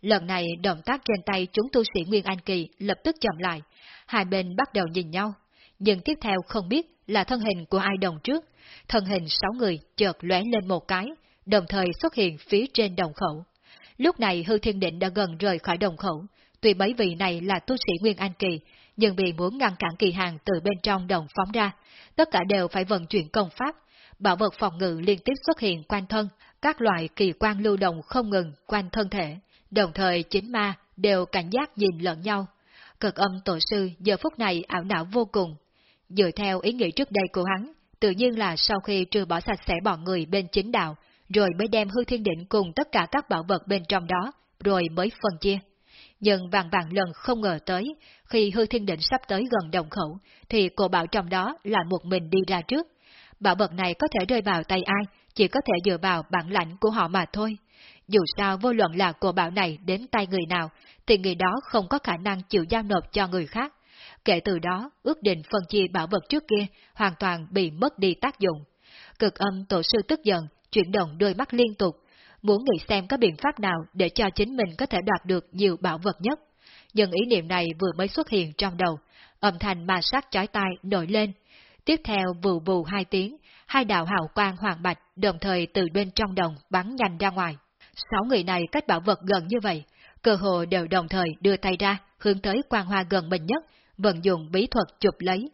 Lần này động tác trên tay chúng tu sĩ Nguyên An Kỳ lập tức chậm lại, hai bên bắt đầu nhìn nhau, nhưng tiếp theo không biết là thân hình của ai đồng trước, thân hình sáu người chợt lóe lên một cái, đồng thời xuất hiện phía trên đồng khẩu. Lúc này hư thiên định đã gần rời khỏi đồng khẩu, tuy mấy vị này là tu sĩ Nguyên An Kỳ, nhưng vì muốn ngăn cản kỳ hàng từ bên trong đồng phóng ra, tất cả đều phải vận chuyển công pháp, bảo vật phòng ngự liên tiếp xuất hiện quanh thân, các loại kỳ quan lưu động không ngừng quanh thân thể, đồng thời chính ma đều cảnh giác nhìn lẫn nhau. Cực âm tổ sư giờ phút này ảo não vô cùng. Dựa theo ý nghĩ trước đây của hắn, tự nhiên là sau khi trừ bỏ sạch sẽ bọn người bên chính đạo, rồi mới đem hư thiên định cùng tất cả các bảo vật bên trong đó, rồi mới phân chia. Nhưng vàng vàng lần không ngờ tới, khi hư thiên định sắp tới gần đồng khẩu, thì cô bảo trong đó là một mình đi ra trước. Bảo vật này có thể rơi vào tay ai, chỉ có thể dựa vào bản lãnh của họ mà thôi. Dù sao vô luận là cô bảo này đến tay người nào, thì người đó không có khả năng chịu giao nộp cho người khác. Kể từ đó, ước định phân chia bảo vật trước kia hoàn toàn bị mất đi tác dụng. Cực âm tổ sư tức giận, chuyển động đôi mắt liên tục, muốn nghĩ xem có biện pháp nào để cho chính mình có thể đoạt được nhiều bảo vật nhất. Nhưng ý niệm này vừa mới xuất hiện trong đầu, âm thanh ma sát chói tai nổi lên. Tiếp theo vù vù hai tiếng, hai đạo hào quang hoàng bạch đồng thời từ bên trong đồng bắn nhanh ra ngoài. Sáu người này cách bảo vật gần như vậy, cơ hồ đều đồng thời đưa tay ra, hướng tới quang hoa gần mình nhất, vận dụng bí thuật chụp lấy.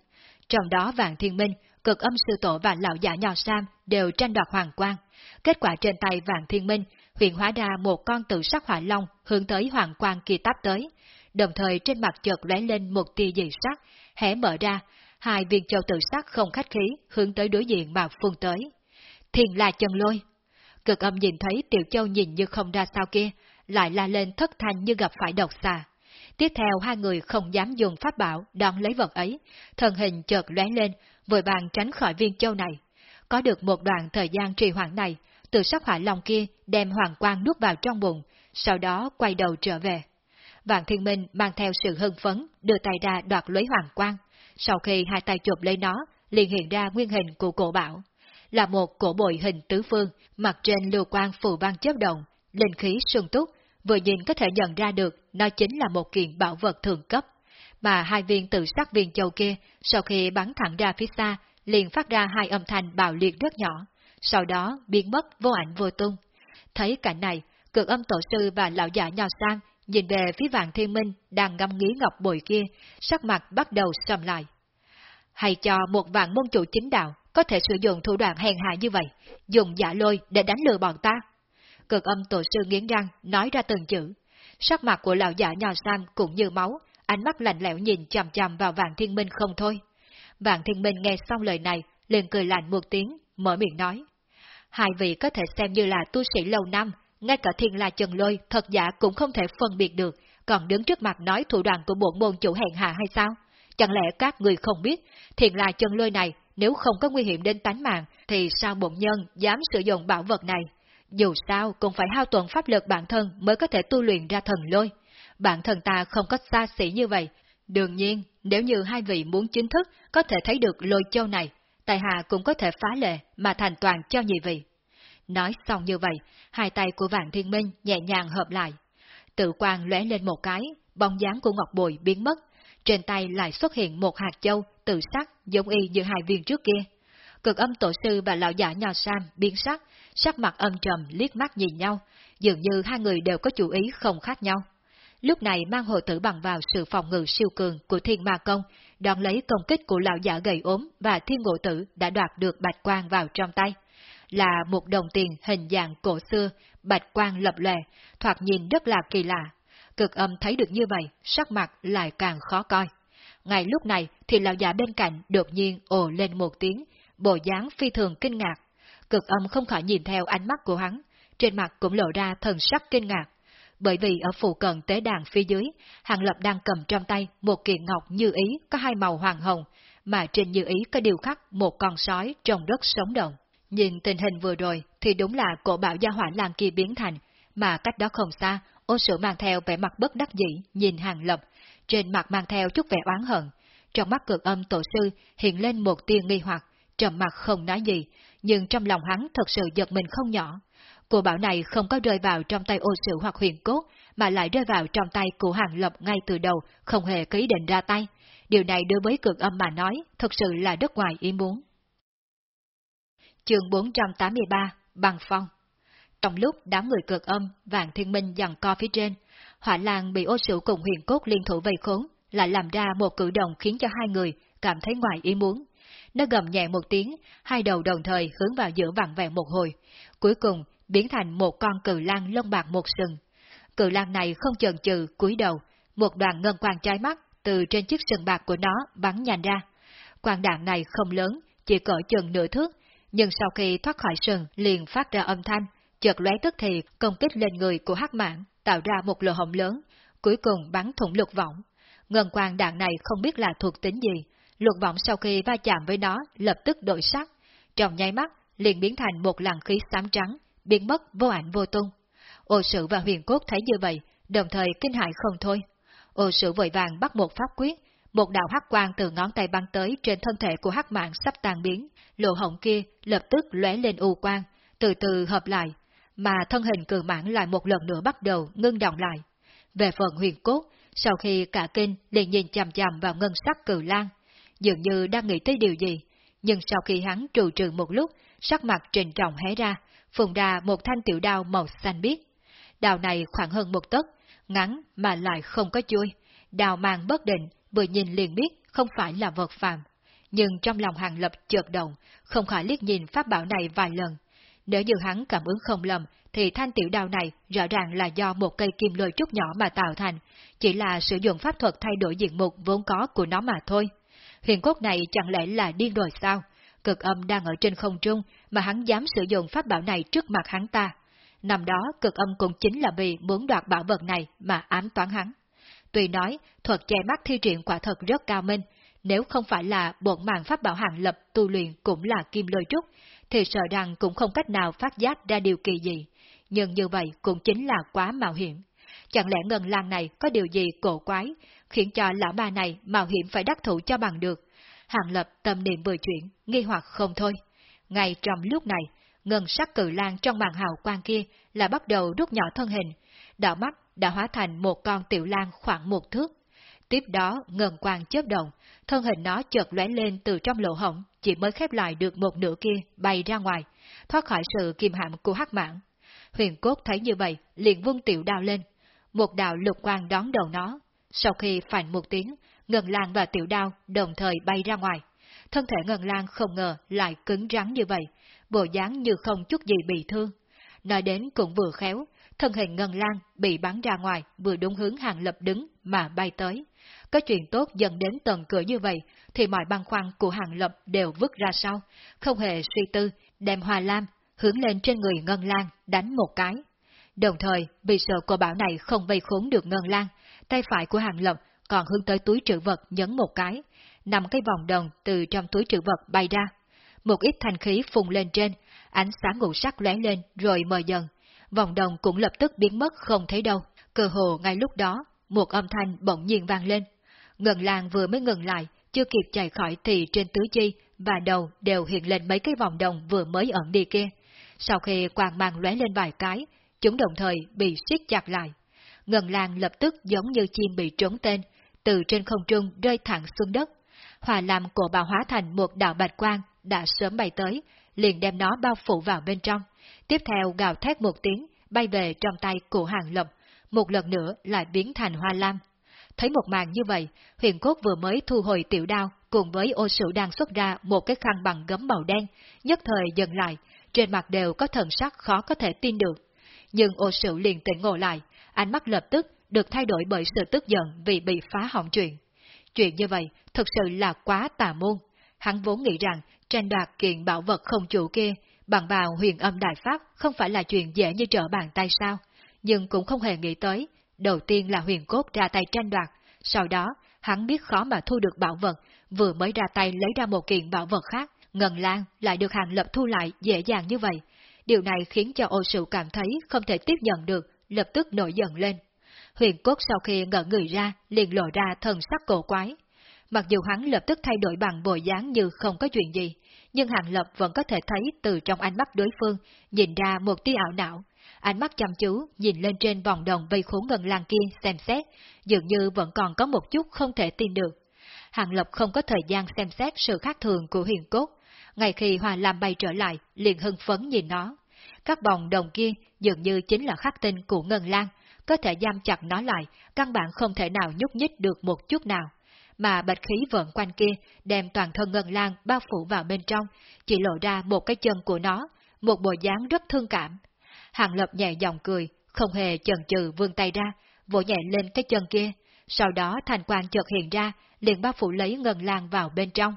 Trong đó Vạn Thiên Minh, cực âm sư tổ và lão giả nhỏ Sam đều tranh đoạt hoàng quang. Kết quả trên tay Vạn Thiên Minh huyện hóa ra một con tự sắc hỏa long hướng tới hoàng quang kia táp tới, đồng thời trên mặt chợt lóe lên một tia dị sắc, hé mở ra, hai viên châu tự sắc không khách khí hướng tới đối diện mà phun tới. Thiên là chân lôi. Cực âm nhìn thấy tiểu châu nhìn như không ra sao kia, lại la lên thất thanh như gặp phải độc xà. Tiếp theo hai người không dám dùng pháp bảo đón lấy vật ấy, thân hình chợt lóe lên, vội vàng tránh khỏi viên châu này. Có được một đoạn thời gian trì hoãn này, từ sắc hỏa lòng kia đem hoàng quang nuốt vào trong bụng, sau đó quay đầu trở về. Vạn Thiên Minh mang theo sự hưng phấn, đưa tay ra đoạt lấy hoàng quang. Sau khi hai tay chụp lấy nó, liền hiện ra nguyên hình của cổ bảo. Là một cổ bội hình tứ phương, mặt trên lưu quang phù văn chớp động, linh khí sung túc, vừa nhìn có thể nhận ra được nó chính là một kiện bảo vật thường cấp. Mà hai viên tự sắc viên châu kia, sau khi bắn thẳng ra phía xa, liền phát ra hai âm thanh bạo liệt rất nhỏ, sau đó biến mất vô ảnh vô tung. Thấy cảnh này, cực âm tổ sư và lão giả nhỏ sang nhìn về phía vạn thiên minh đang ngâm nghĩ ngọc bồi kia, sắc mặt bắt đầu sầm lại. Hay cho một vạn môn chủ chính đạo có thể sử dụng thủ đoạn hèn hạ như vậy, dùng giả lôi để đánh lừa bọn ta. Cực âm tổ sư nghiến răng, nói ra từng chữ. Sắc mặt của lão giả nhỏ sang cũng như máu, ánh mắt lạnh lẽo nhìn chằm chằm vào vạn thiên minh không thôi. Vạn thiên minh nghe xong lời này, liền cười lạnh một tiếng, mở miệng nói. Hai vị có thể xem như là tu sĩ lâu năm, ngay cả thiên la trần lôi thật giả cũng không thể phân biệt được, còn đứng trước mặt nói thủ đoạn của bổn môn chủ hèn hạ hay sao? Chẳng lẽ các người không biết, thiên la chân lôi này nếu không có nguy hiểm đến tánh mạng, thì sao bổn nhân dám sử dụng bảo vật này? Dù sao cũng phải hao tuần pháp lực bản thân mới có thể tu luyện ra thần lôi. Bản thân ta không có xa xỉ như vậy. Đương nhiên, nếu như hai vị muốn chính thức có thể thấy được lôi châu này, tài hạ cũng có thể phá lệ mà thành toàn cho nhị vị. Nói xong như vậy, hai tay của Vạn Thiên Minh nhẹ nhàng hợp lại. Tự quang lóe lên một cái, bóng dáng của Ngọc Bồi biến mất. Trên tay lại xuất hiện một hạt châu tự sắc giống y như hai viên trước kia. Cực âm tổ sư và lão giả nho sam biến sắc, sắc mặt âm trầm liếc mắt nhìn nhau, dường như hai người đều có chủ ý không khác nhau. Lúc này mang hộ tử bằng vào sự phòng ngự siêu cường của thiên ma công, đón lấy công kích của lão giả gầy ốm và thiên ngộ tử đã đoạt được bạch quang vào trong tay. Là một đồng tiền hình dạng cổ xưa, bạch quang lập lè, thoạt nhìn rất là kỳ lạ. Cực âm thấy được như vậy, sắc mặt lại càng khó coi. Ngay lúc này thì lão giả bên cạnh đột nhiên ồ lên một tiếng, bộ dáng phi thường kinh ngạc. Cực âm không khỏi nhìn theo ánh mắt của hắn, trên mặt cũng lộ ra thần sắc kinh ngạc. Bởi vì ở phụ cận tế đàn phía dưới, Hàng Lập đang cầm trong tay một kiện ngọc như ý có hai màu hoàng hồng, mà trên như ý có điều khắc một con sói trong đất sống động. Nhìn tình hình vừa rồi thì đúng là cổ bảo gia hỏa làng kia biến thành, mà cách đó không xa, ô sử mang theo vẻ mặt bất đắc dĩ, nhìn Hàng Lập, trên mặt mang theo chút vẻ oán hận. Trong mắt cực âm tổ sư hiện lên một tia nghi hoặc, trầm mặt không nói gì, nhưng trong lòng hắn thật sự giật mình không nhỏ. Cổ bảo này không có rơi vào trong tay ô sử hoặc huyền cốt, mà lại rơi vào trong tay của hàng lập ngay từ đầu, không hề có ý định ra tay. Điều này đối với cực âm mà nói, thật sự là rất ngoài ý muốn. Chương 483 Bằng Phong Trong lúc đám người cực âm, vạn thiên minh dằn co phía trên, hỏa lan bị ô sử cùng huyền cốt liên thủ vây khốn, lại làm ra một cử động khiến cho hai người cảm thấy ngoài ý muốn. Nó gầm nhẹ một tiếng, hai đầu đồng thời hướng vào giữa vặn vẹn một hồi. Cuối cùng, biến thành một con cự lan lông bạc một sừng. Cự lan này không chần chừ cúi đầu, một đoàn ngân quang trái mắt từ trên chiếc sừng bạc của nó bắn nhanh ra. Quang đạn này không lớn, chỉ cỡ chừng nửa thước, nhưng sau khi thoát khỏi sừng liền phát ra âm thanh, chợt lóe tức thì công kích lên người của hắc mãn, tạo ra một lỗ hổng lớn, cuối cùng bắn thủng lục võng. Ngân quang đạn này không biết là thuộc tính gì, lục võng sau khi va chạm với nó lập tức đổi sắc, trong nháy mắt liền biến thành một làn khí xám trắng, biến mất vô ảnh vô tung. Ô sự và huyền cốt thấy như vậy, đồng thời kinh hại không thôi. Ô sự vội vàng bắt một pháp quyết, một đạo hắc quang từ ngón tay băng tới trên thân thể của hắc mạng sắp tan biến, lộ hồng kia lập tức lóe lên u quang, từ từ hợp lại. mà thân hình cử mãn lại một lần nữa bắt đầu ngưng động lại. Về phần huyền cốt, sau khi cả kinh liền nhìn chằm chằm vào ngân sắc cử lan, dường như đang nghĩ tới điều gì, nhưng sau khi hắn trù trừ một lúc, sắc mặt trình trọng hé ra, phùng ra một thanh tiểu đao màu xanh biếc. Đao này khoảng hơn một tấc, ngắn mà lại không có chui, đào mang bất định, vừa nhìn liền biết không phải là vật phàm. Nhưng trong lòng hàng lập chợt động, không khỏi liếc nhìn pháp bảo này vài lần. Nếu như hắn cảm ứng không lầm, thì thanh tiểu đao này rõ ràng là do một cây kim lôi trúc nhỏ mà tạo thành, chỉ là sử dụng pháp thuật thay đổi diện mục vốn có của nó mà thôi. Huyền cốt này chẳng lẽ là điên rồi sao? Cực âm đang ở trên không trung mà hắn dám sử dụng pháp bảo này trước mặt hắn ta. Năm đó cực âm cũng chính là vì muốn đoạt bảo vật này mà ám toán hắn. Tuy nói, thuật che mắt thi triển quả thật rất cao minh, nếu không phải là bộn mạng pháp bảo hàng lập tu luyện cũng là kim lôi trúc, thì sợ rằng cũng không cách nào phát giác ra điều kỳ gì. Nhưng như vậy cũng chính là quá mạo hiểm. Chẳng lẽ ngân lan này có điều gì cổ quái, khiến cho lão ba này mạo hiểm phải đắc thủ cho bằng được. Hàng lập tâm niệm vừa chuyển, nghi hoặc không thôi. Ngay trong lúc này, ngân sắc cử lan trong màn hào quang kia là bắt đầu rút nhỏ thân hình, đảo mắt đã hóa thành một con tiểu lan khoảng một thước. Tiếp đó, ngân quang chớp động, thân hình nó chợt lóe lên từ trong lỗ hổng, chỉ mới khép lại được một nửa kia, bay ra ngoài, thoát khỏi sự kiềm hãm của hắc mãn. Huyền cốt thấy như vậy, liền vung tiểu đao lên. Một đạo lục quang đón đầu nó. Sau khi phản một tiếng, Ngân Lan và tiểu đao đồng thời bay ra ngoài. Thân thể Ngân Lan không ngờ lại cứng rắn như vậy, bộ dáng như không chút gì bị thương. Nói đến cũng vừa khéo, thân hình Ngân Lan bị bắn ra ngoài vừa đúng hướng hàng lập đứng mà bay tới. Có chuyện tốt dần đến tận cửa như vậy, thì mọi băng khoăn của hàng lập đều vứt ra sau, không hề suy tư, đem hoa lam, hướng lên trên người Ngân Lan, đánh một cái. Đồng thời, vì sợ cô bảo này không vây khốn được Ngân Lan, tay phải của hàng lập còn hướng tới túi trữ vật nhấn một cái, nằm cái vòng đồng từ trong túi trữ vật bay ra. Một ít thanh khí phùng lên trên, ánh sáng ngũ sắc lóe lên rồi mờ dần. Vòng đồng cũng lập tức biến mất không thấy đâu. Cơ hồ ngay lúc đó, một âm thanh bỗng nhiên vang lên. Ngân Lan vừa mới ngừng lại, chưa kịp chạy khỏi thì trên tứ chi và đầu đều hiện lên mấy cái vòng đồng vừa mới ẩn đi kia. Sau khi quang mang lóe lên vài cái, chúng đồng thời bị siết chặt lại. Ngân Lan lập tức giống như chim bị trốn tên, từ trên không trung rơi thẳng xuống đất. Hòa làm cổ bào hóa thành một đạo bạch quang đã sớm bay tới, liền đem nó bao phủ vào bên trong. Tiếp theo gào thét một tiếng, bay về trong tay của hàng lập, một lần nữa lại biến thành hoa lam. Thấy một màn như vậy, huyền cốt vừa mới thu hồi tiểu đao, cùng với ô sử đang xuất ra một cái khăn bằng gấm màu đen, nhất thời dừng lại, trên mặt đều có thần sắc khó có thể tin được. Nhưng ô sử liền tỉnh ngộ lại, ánh mắt lập tức được thay đổi bởi sự tức giận vì bị phá hỏng chuyện. Chuyện như vậy thực sự là quá tà môn. Hắn vốn nghĩ rằng tranh đoạt kiện bảo vật không chủ kia bằng vào huyền âm đại pháp không phải là chuyện dễ như trở bàn tay sao, nhưng cũng không hề nghĩ tới. Đầu tiên là huyền cốt ra tay tranh đoạt, sau đó hắn biết khó mà thu được bảo vật, vừa mới ra tay lấy ra một kiện bảo vật khác, ngần lan lại được hàng lập thu lại dễ dàng như vậy. Điều này khiến cho ô sự cảm thấy không thể tiếp nhận được, lập tức nổi giận lên. Huyền cốt sau khi ngỡ người ra, liền lộ ra thần sắc cổ quái. Mặc dù hắn lập tức thay đổi bằng bộ dáng như không có chuyện gì, nhưng Hàng Lập vẫn có thể thấy từ trong ánh mắt đối phương, nhìn ra một tia ảo não. Ánh mắt chăm chú, nhìn lên trên vòng đồng vây khốn ngân lan kia xem xét, dường như vẫn còn có một chút không thể tin được. Hàng Lập không có thời gian xem xét sự khác thường của huyền cốt. Ngay khi Hoa Lam bay trở lại, liền hưng phấn nhìn nó. Các vòng đồng kia dường như chính là khắc tinh của Ngân Lan, có thể giam chặt nó lại, căn bản không thể nào nhúc nhích được một chút nào. Mà bạch khí vận quanh kia đem toàn thân Ngân Lan bao phủ vào bên trong, chỉ lộ ra một cái chân của nó, một bộ dáng rất thương cảm. Hàng Lập nhẹ giọng cười, không hề chần chừ vươn tay ra, vỗ nhẹ lên cái chân kia, sau đó thành quang chợt hiện ra, liền bao phủ lấy Ngân Lan vào bên trong.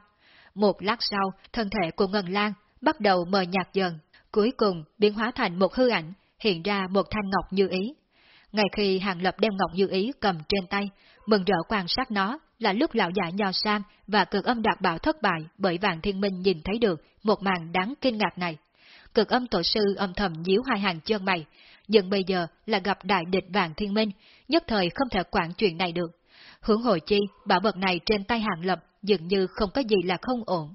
Một lát sau, thân thể của Ngân Lan bắt đầu mờ nhạt dần, cuối cùng biến hóa thành một hư ảnh, hiện ra một thanh ngọc như ý. Ngay khi Hàng Lập đem ngọc như ý cầm trên tay, mừng rỡ quan sát nó là lúc lão giả nho sam và cực âm đạt bảo thất bại bởi vàng thiên minh nhìn thấy được một màn đáng kinh ngạc này. Cực âm tổ sư âm thầm nhíu hai hàng chân mày, nhưng bây giờ là gặp đại địch vàng thiên minh, nhất thời không thể quản chuyện này được. Hướng hồi chi, bảo vật này trên tay Hàng Lập dường như không có gì là không ổn.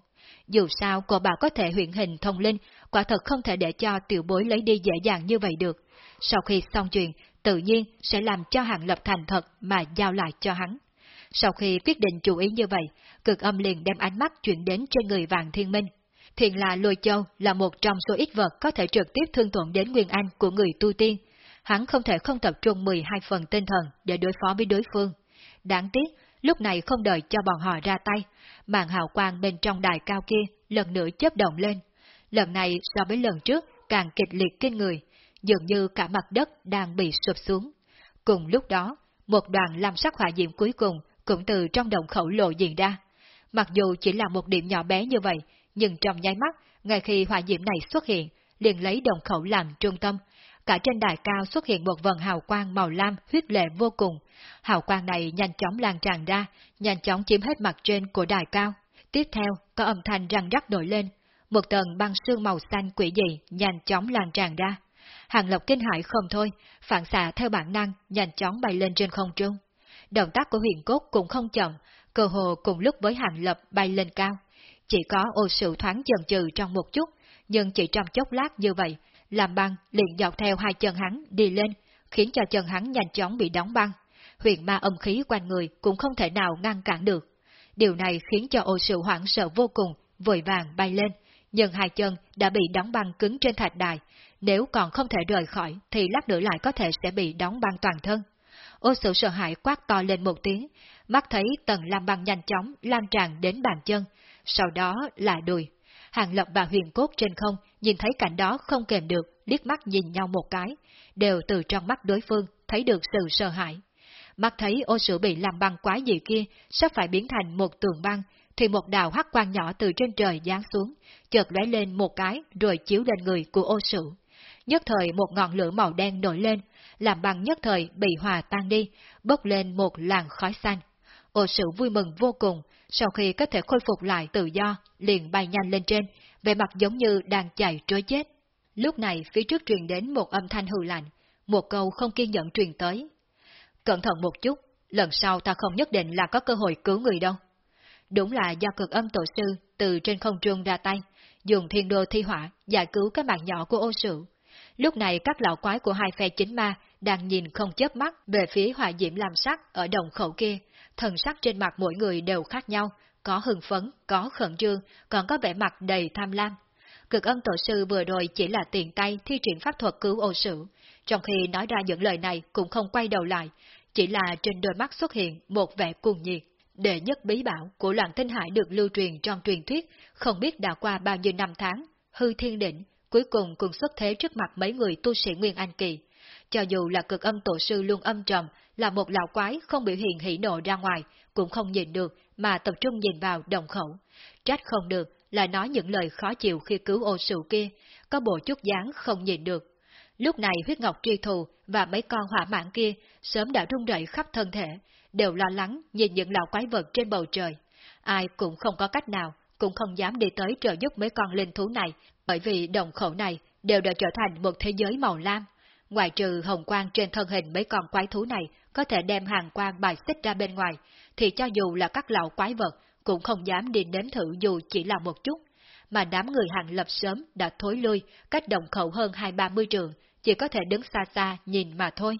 Dù sao cô bảo có thể huyện hình thông linh, quả thật không thể để cho tiểu bối lấy đi dễ dàng như vậy được. Sau khi xong chuyện, tự nhiên sẽ làm cho Hàng Lập thành thật mà giao lại cho hắn. Sau khi quyết định chủ ý như vậy, cực âm liền đem ánh mắt chuyển đến trên người vàng thiên minh. Thiện là lôi châu là một trong số ít vật có thể trực tiếp thương tổn đến nguyên anh của người tu tiên. Hắn không thể không tập trung 12 phần tinh thần để đối phó với đối phương. Đáng tiếc, lúc này không đợi cho bọn họ ra tay, màn hào quang bên trong đài cao kia lần nữa chớp động lên. Lần này so với lần trước càng kịch liệt kinh người, dường như cả mặt đất đang bị sụp xuống. Cùng lúc đó, một đoàn lam sắc hỏa diệm cuối cùng cũng từ trong động khẩu lộ diện ra. Mặc dù chỉ là một điểm nhỏ bé như vậy, nhưng trong nháy mắt, ngay khi hỏa diệm này xuất hiện, liền lấy đồng khẩu làm trung tâm, cả trên đài cao xuất hiện một vần hào quang màu lam huyết lệ vô cùng. Hào quang này nhanh chóng lan tràn ra, nhanh chóng chiếm hết mặt trên của đài cao. Tiếp theo, có âm thanh răng rắc nổi lên, một tầng băng sương màu xanh quỷ dị nhanh chóng lan tràn ra. Hàng Lộc kinh hãi không thôi, phản xạ theo bản năng, nhanh chóng bay lên trên không trung. Động tác của huyền cốt cũng không chậm, cơ hồ cùng lúc với Hàng Lập bay lên cao. Chỉ có ô sự thoáng chần chừ trong một chút, nhưng chỉ trong chốc lát như vậy, làm băng liền dọc theo hai chân hắn đi lên, khiến cho chân hắn nhanh chóng bị đóng băng. Huyền ma âm khí quanh người cũng không thể nào ngăn cản được. Điều này khiến cho ô sự hoảng sợ vô cùng, vội vàng bay lên, nhưng hai chân đã bị đóng băng cứng trên thạch đài, nếu còn không thể rời khỏi thì lát nữa lại có thể sẽ bị đóng băng toàn thân. Ô sự sợ hãi quát to lên một tiếng, mắt thấy tầng lam băng nhanh chóng lan tràn đến bàn chân, sau đó là đùi. Hàng Lập và Huyền Cốt trên không nhìn thấy cảnh đó không kèm được, liếc mắt nhìn nhau một cái, đều từ trong mắt đối phương thấy được sự sợ hãi. Mắt thấy ô sữa bị làm băng quá gì kia sắp phải biến thành một tường băng, thì một đào hắc quang nhỏ từ trên trời giáng xuống, chợt lóe lên một cái rồi chiếu lên người của ô sửu. Nhất thời một ngọn lửa màu đen nổi lên, làm bằng nhất thời bị hòa tan đi, bốc lên một làn khói xanh. Ô sự vui mừng vô cùng, sau khi có thể khôi phục lại tự do, liền bay nhanh lên trên, về mặt giống như đang chạy trối chết. Lúc này phía trước truyền đến một âm thanh hư lạnh, một câu không kiên nhẫn truyền tới. Cẩn thận một chút, lần sau ta không nhất định là có cơ hội cứu người đâu. Đúng là do cực âm tổ sư từ trên không trung ra tay, dùng thiên đô thi hỏa giải cứu cái mạng nhỏ của ô sự. Lúc này các lão quái của hai phe chính ma đang nhìn không chớp mắt về phía hỏa diễm làm sắc ở đồng khẩu kia, thần sắc trên mặt mỗi người đều khác nhau, có hưng phấn, có khẩn trương, còn có vẻ mặt đầy tham lam. Cực ân tổ sư vừa rồi chỉ là tiền tay thi triển pháp thuật cứu ô sử, trong khi nói ra những lời này cũng không quay đầu lại, chỉ là trên đôi mắt xuất hiện một vẻ cuồng nhiệt. Đệ nhất bí bảo của loạn tinh hải được lưu truyền trong truyền thuyết, không biết đã qua bao nhiêu năm tháng, hư thiên định, cuối cùng cùng xuất thế trước mặt mấy người tu sĩ Nguyên Anh Kỳ. Cho dù là cực âm tổ sư luôn âm trầm, là một lão quái không biểu hiện hỉ nộ ra ngoài, cũng không nhìn được mà tập trung nhìn vào đồng khẩu. Trách không được, là nói những lời khó chịu khi cứu ô sụ kia, có bộ chút dáng không nhìn được. Lúc này huyết ngọc tri thù và mấy con hỏa mãn kia sớm đã rung rẩy khắp thân thể, đều lo lắng nhìn những lão quái vật trên bầu trời. Ai cũng không có cách nào, cũng không dám đi tới trợ giúp mấy con linh thú này, bởi vì đồng khẩu này đều đã trở thành một thế giới màu lam. Ngoài trừ hồng quang trên thân hình mấy con quái thú này có thể đem hàng quang bài xích ra bên ngoài, thì cho dù là các lão quái vật cũng không dám đi nếm thử dù chỉ là một chút. Mà đám người hàng lập sớm đã thối lui, cách đồng khẩu hơn hai ba mươi trường, chỉ có thể đứng xa xa nhìn mà thôi.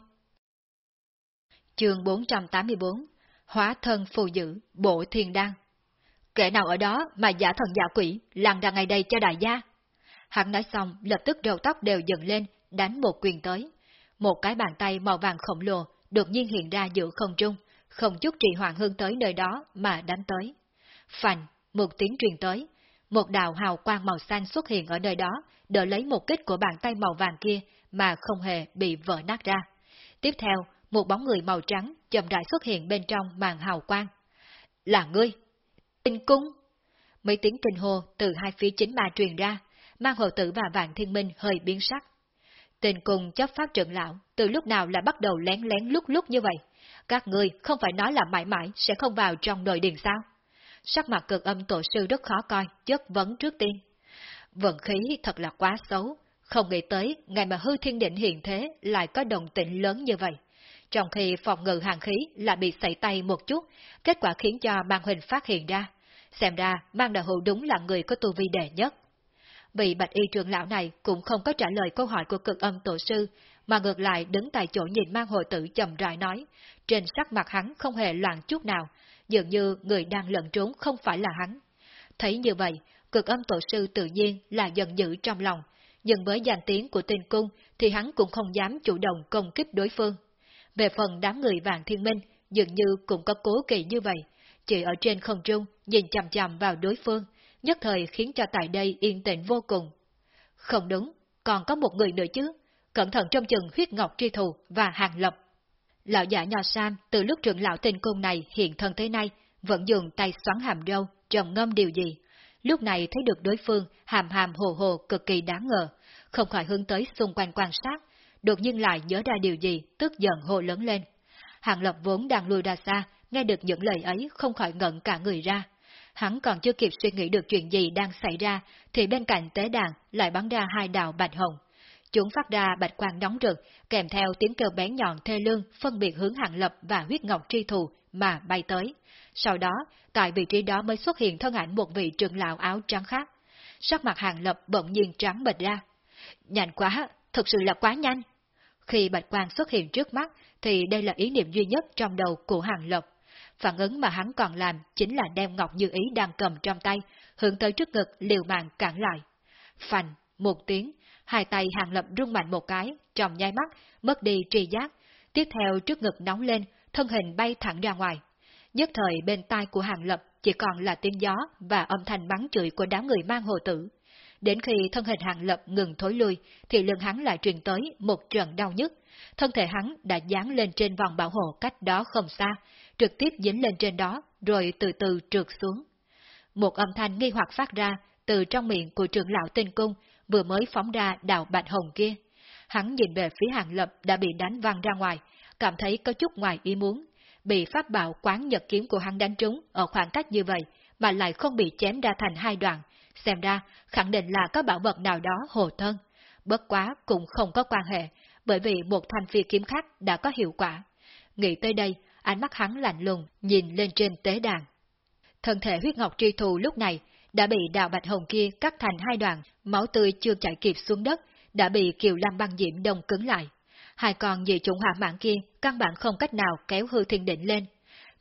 Trường 484 Hóa thân phù dữ, bộ thiên đăng Kẻ nào ở đó mà giả thần giả quỷ, làng ra ngay đây cho đại gia. Hắn nói xong, lập tức đầu tóc đều dựng lên, đánh một quyền tới. Một cái bàn tay màu vàng khổng lồ đột nhiên hiện ra giữa không trung, không chút trì hoãn hơn tới nơi đó mà đánh tới. Phành, một tiếng truyền tới, một đạo hào quang màu xanh xuất hiện ở nơi đó, đỡ lấy một kích của bàn tay màu vàng kia mà không hề bị vỡ nát ra. Tiếp theo, một bóng người màu trắng chậm rãi xuất hiện bên trong màn hào quang. Là ngươi! Tinh cung! Mấy tiếng kinh hô từ hai phía chính mà truyền ra, mang hồ tử và vạn thiên minh hơi biến sắc. Tình cùng chấp pháp trưởng lão, từ lúc nào là bắt đầu lén lén lúc lúc như vậy? Các ngươi không phải nói là mãi mãi sẽ không vào trong nội điện sao? Sắc mặt cực âm tổ sư rất khó coi, chất vấn trước tiên. Vận khí thật là quá xấu, không nghĩ tới ngày mà hư thiên định hiện thế lại có đồng tĩnh lớn như vậy trong khi phòng ngự hàng khí lại bị xảy tay một chút, kết quả khiến cho Mang Huỳnh phát hiện ra. Xem ra, Mang Đạo Hữu đúng là người có tu vi đệ nhất vị bạch y trưởng lão này cũng không có trả lời câu hỏi của cực âm tổ sư, mà ngược lại đứng tại chỗ nhìn mang hội tử chậm rãi nói, trên sắc mặt hắn không hề loạn chút nào, dường như người đang lẩn trốn không phải là hắn. Thấy như vậy, cực âm tổ sư tự nhiên là giận dữ trong lòng, nhưng với danh tiếng của tinh cung thì hắn cũng không dám chủ động công kích đối phương. Về phần đám người vạn thiên minh, dường như cũng có cố kỳ như vậy, chỉ ở trên không trung nhìn chằm chằm vào đối phương, nhất thời khiến cho tại đây yên tĩnh vô cùng. Không đúng, còn có một người nữa chứ, cẩn thận trong chừng huyết ngọc tri thù và hàng lập. Lão giả nho sam từ lúc trưởng lão tinh cung này hiện thân tới nay, vẫn dùng tay xoắn hàm râu, trầm ngâm điều gì. Lúc này thấy được đối phương hàm hàm hồ hồ cực kỳ đáng ngờ, không khỏi hướng tới xung quanh quan sát, đột nhiên lại nhớ ra điều gì, tức giận hồ lớn lên. Hàng lập vốn đang lùi ra xa, nghe được những lời ấy không khỏi ngẩn cả người ra. Hắn còn chưa kịp suy nghĩ được chuyện gì đang xảy ra, thì bên cạnh tế đàn lại bắn ra hai đạo bạch hồng. Chúng phát ra bạch quang nóng rực, kèm theo tiếng kêu bén nhọn thê lương phân biệt hướng hàng lập và huyết ngọc tri thù mà bay tới. Sau đó, tại vị trí đó mới xuất hiện thân ảnh một vị trưởng lão áo trắng khác. Sắc mặt hàng lập bỗng nhiên trắng bệch ra. Nhanh quá, thực sự là quá nhanh. Khi bạch quang xuất hiện trước mắt, thì đây là ý niệm duy nhất trong đầu của hàng lập. Phản ứng mà hắn còn làm chính là đem ngọc như ý đang cầm trong tay, hướng tới trước ngực liều mạng cản lại. Phành, một tiếng, hai tay hàng lập rung mạnh một cái, trong nháy mắt, mất đi tri giác. Tiếp theo trước ngực nóng lên, thân hình bay thẳng ra ngoài. Nhất thời bên tai của hàng lập chỉ còn là tiếng gió và âm thanh bắn chửi của đám người mang hồ tử. Đến khi thân hình hàng lập ngừng thối lui, thì lưng hắn lại truyền tới một trận đau nhức. Thân thể hắn đã dán lên trên vòng bảo hộ cách đó không xa, trực tiếp dính lên trên đó, rồi từ từ trượt xuống. Một âm thanh nghi hoặc phát ra từ trong miệng của trưởng lão tinh cung, vừa mới phóng ra đạo bạch hồng kia. Hắn nhìn về phía hàng lập đã bị đánh văng ra ngoài, cảm thấy có chút ngoài ý muốn. Bị pháp bảo quán nhật kiếm của hắn đánh trúng ở khoảng cách như vậy, mà lại không bị chém ra thành hai đoạn, xem ra khẳng định là có bảo vật nào đó hồ thân. Bất quá cũng không có quan hệ, bởi vì một thanh phi kiếm khác đã có hiệu quả. Nghĩ tới đây, ánh mắt hắn lạnh lùng, nhìn lên trên tế đàn. Thân thể huyết ngọc tri thù lúc này đã bị đạo bạch hồng kia cắt thành hai đoạn, máu tươi chưa chảy kịp xuống đất, đã bị kiều lam băng diễm đông cứng lại. Hai con dị chủng hỏa mạng kia căn bản không cách nào kéo hư thiên định lên.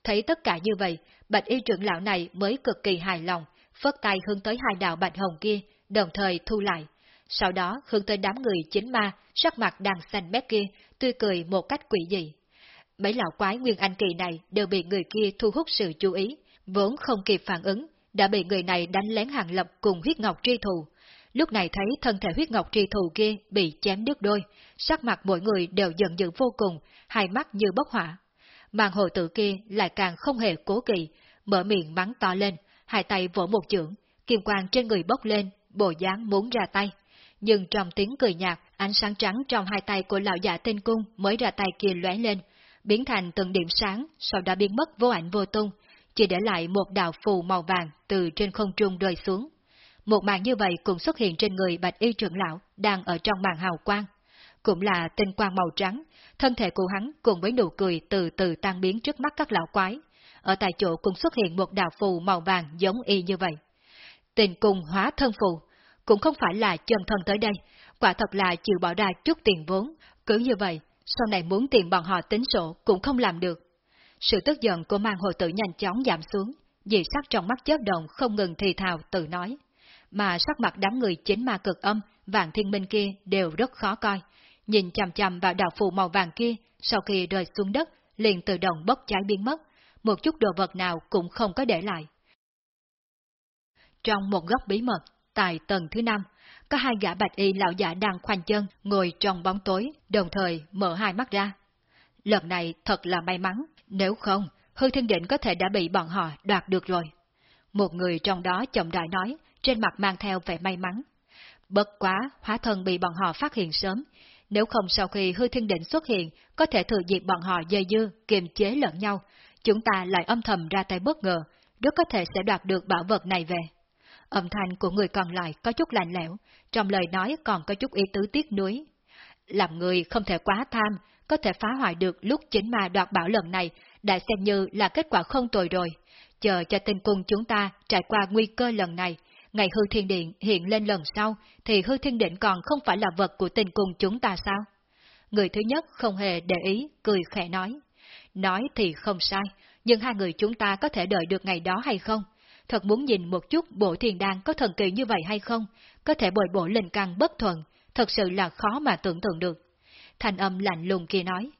Thấy tất cả như vậy, bạch y trưởng lão này mới cực kỳ hài lòng, phất tay hướng tới hai đạo bạch hồng kia, đồng thời thu lại. Sau đó hướng tới đám người chính ma, sắc mặt đang xanh mét kia, tươi cười một cách quỷ dị. Mấy lão quái nguyên anh kỳ này đều bị người kia thu hút sự chú ý, vốn không kịp phản ứng, đã bị người này đánh lén hàng lập cùng huyết ngọc tri thù. Lúc này thấy thân thể huyết ngọc tri thù kia bị chém đứt đôi, sắc mặt mỗi người đều giận dữ vô cùng, hai mắt như bốc hỏa. Màn hồ tử kia lại càng không hề cố kỵ, mở miệng mắng to lên, hai tay vỗ một chưởng, kim quang trên người bốc lên, bộ dáng muốn ra tay. Nhưng trong tiếng cười nhạt, ánh sáng trắng trong hai tay của lão giả tên cung mới ra tay kia lóe lên, biến thành từng điểm sáng, sau đó biến mất vô ảnh vô tung, chỉ để lại một đạo phù màu vàng từ trên không trung rơi xuống. Một màn như vậy cũng xuất hiện trên người bạch y trưởng lão đang ở trong màn hào quang. Cũng là tinh quang màu trắng, thân thể của hắn cùng với nụ cười từ từ tan biến trước mắt các lão quái. Ở tại chỗ cũng xuất hiện một đạo phù màu vàng giống y như vậy. Tình cùng hóa thân phù, cũng không phải là chân thân tới đây, quả thật là chịu bỏ ra chút tiền vốn, cứ như vậy, sau này muốn tìm bọn họ tính sổ cũng không làm được. Sự tức giận của mang hồ tử nhanh chóng giảm xuống, dị sắc trong mắt chớp động không ngừng thì thào tự nói. Mà sắc mặt đám người chính ma cực âm, vạn thiên minh kia đều rất khó coi. Nhìn chằm chằm vào đạo phù màu vàng kia, sau khi rơi xuống đất, liền tự động bốc cháy biến mất, một chút đồ vật nào cũng không có để lại. Trong một góc bí mật, tại tầng thứ năm, có hai gã bạch y lão giả đang khoanh chân, ngồi trong bóng tối, đồng thời mở hai mắt ra. Lần này thật là may mắn, nếu không, hư thiên định có thể đã bị bọn họ đoạt được rồi. Một người trong đó chậm đại nói, trên mặt mang theo vẻ may mắn. Bất quá, hóa thân bị bọn họ phát hiện sớm, nếu không sau khi hư thiên định xuất hiện, có thể thừa dịp bọn họ dây dưa, kiềm chế lẫn nhau, chúng ta lại âm thầm ra tay bất ngờ, rất có thể sẽ đoạt được bảo vật này về. Âm thanh của người còn lại có chút lạnh lẽo, trong lời nói còn có chút ý tứ tiếc nuối. Làm người không thể quá tham, có thể phá hoại được lúc chính ma đoạt bảo lần này, đã xem như là kết quả không tồi rồi. Chờ cho tinh cung chúng ta trải qua nguy cơ lần này, Ngày hư thiên điện hiện lên lần sau, thì hư thiên điện còn không phải là vật của Tinh cung chúng ta sao? Người thứ nhất không hề để ý, cười khẽ nói. Nói thì không sai, nhưng hai người chúng ta có thể đợi được ngày đó hay không? Thật muốn nhìn một chút bộ thiền đan có thần kỳ như vậy hay không? Có thể bồi bổ linh căn bất thuận, thật sự là khó mà tưởng tượng được. Thành âm lạnh lùng kia nói.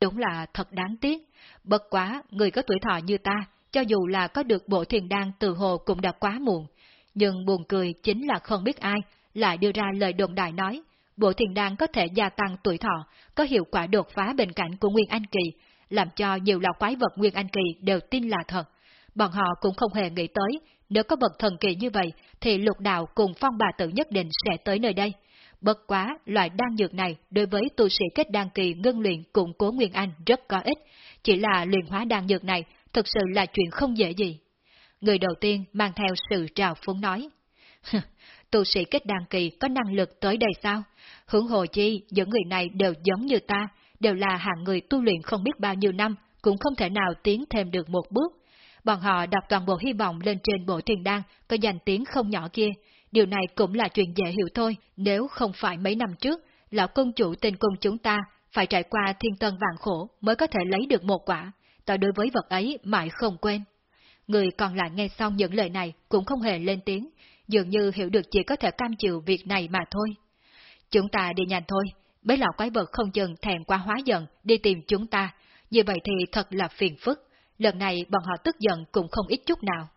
Đúng là thật đáng tiếc. Bất quá, người có tuổi thọ như ta, cho dù là có được bộ thiền đan từ hồ cũng đã quá muộn. Nhưng buồn cười chính là không biết ai lại đưa ra lời đồn đại nói, bộ thiền đan có thể gia tăng tuổi thọ, có hiệu quả đột phá bên cạnh của Nguyên Anh Kỳ, làm cho nhiều lão quái vật Nguyên Anh Kỳ đều tin là thật. Bọn họ cũng không hề nghĩ tới, nếu có bậc thần kỳ như vậy, thì lục đạo cùng phong bà tử nhất định sẽ tới nơi đây. Bất quá, loại đan dược này đối với tu sĩ kết đan kỳ ngân luyện củng cố Nguyên Anh rất có ích, chỉ là luyện hóa đan dược này thực sự là chuyện không dễ gì. Người đầu tiên mang theo sự trào phúng nói. tu sĩ kết đan kỳ có năng lực tới đây sao? Hướng hồ chi, những người này đều giống như ta, đều là hạng người tu luyện không biết bao nhiêu năm, cũng không thể nào tiến thêm được một bước. Bọn họ đặt toàn bộ hy vọng lên trên bộ thiền đan có danh tiếng không nhỏ kia. Điều này cũng là chuyện dễ hiểu thôi, nếu không phải mấy năm trước, lão công chủ tên cung chúng ta phải trải qua thiên tân vạn khổ mới có thể lấy được một quả, ta đối với vật ấy mãi không quên. Người còn lại nghe xong những lời này cũng không hề lên tiếng, dường như hiểu được chỉ có thể cam chịu việc này mà thôi. Chúng ta đi nhanh thôi, bấy lão quái vật không chừng thèm qua hóa giận đi tìm chúng ta, như vậy thì thật là phiền phức, lần này bọn họ tức giận cũng không ít chút nào.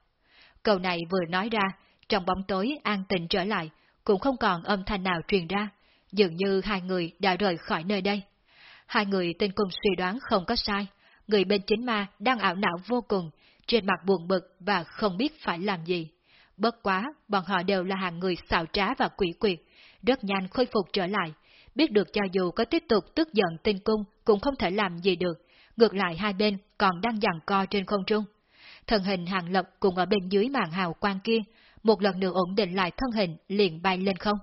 Câu này vừa nói ra, trong bóng tối an tịnh trở lại, cũng không còn âm thanh nào truyền ra, dường như hai người đã rời khỏi nơi đây. Hai người tên cùng suy đoán không có sai, người bên chính ma đang ảo não vô cùng, trên mặt buồn bực và không biết phải làm gì. Bất quá, bọn họ đều là hàng người xạo trá và quỷ quyệt, rất nhanh khôi phục trở lại, biết được cho dù có tiếp tục tức giận tinh cung cũng không thể làm gì được, ngược lại hai bên còn đang giằng co trên không trung. Thân hình hàng lập cùng ở bên dưới màn hào quang kia, một lần nữa ổn định lại thân hình liền bay lên không.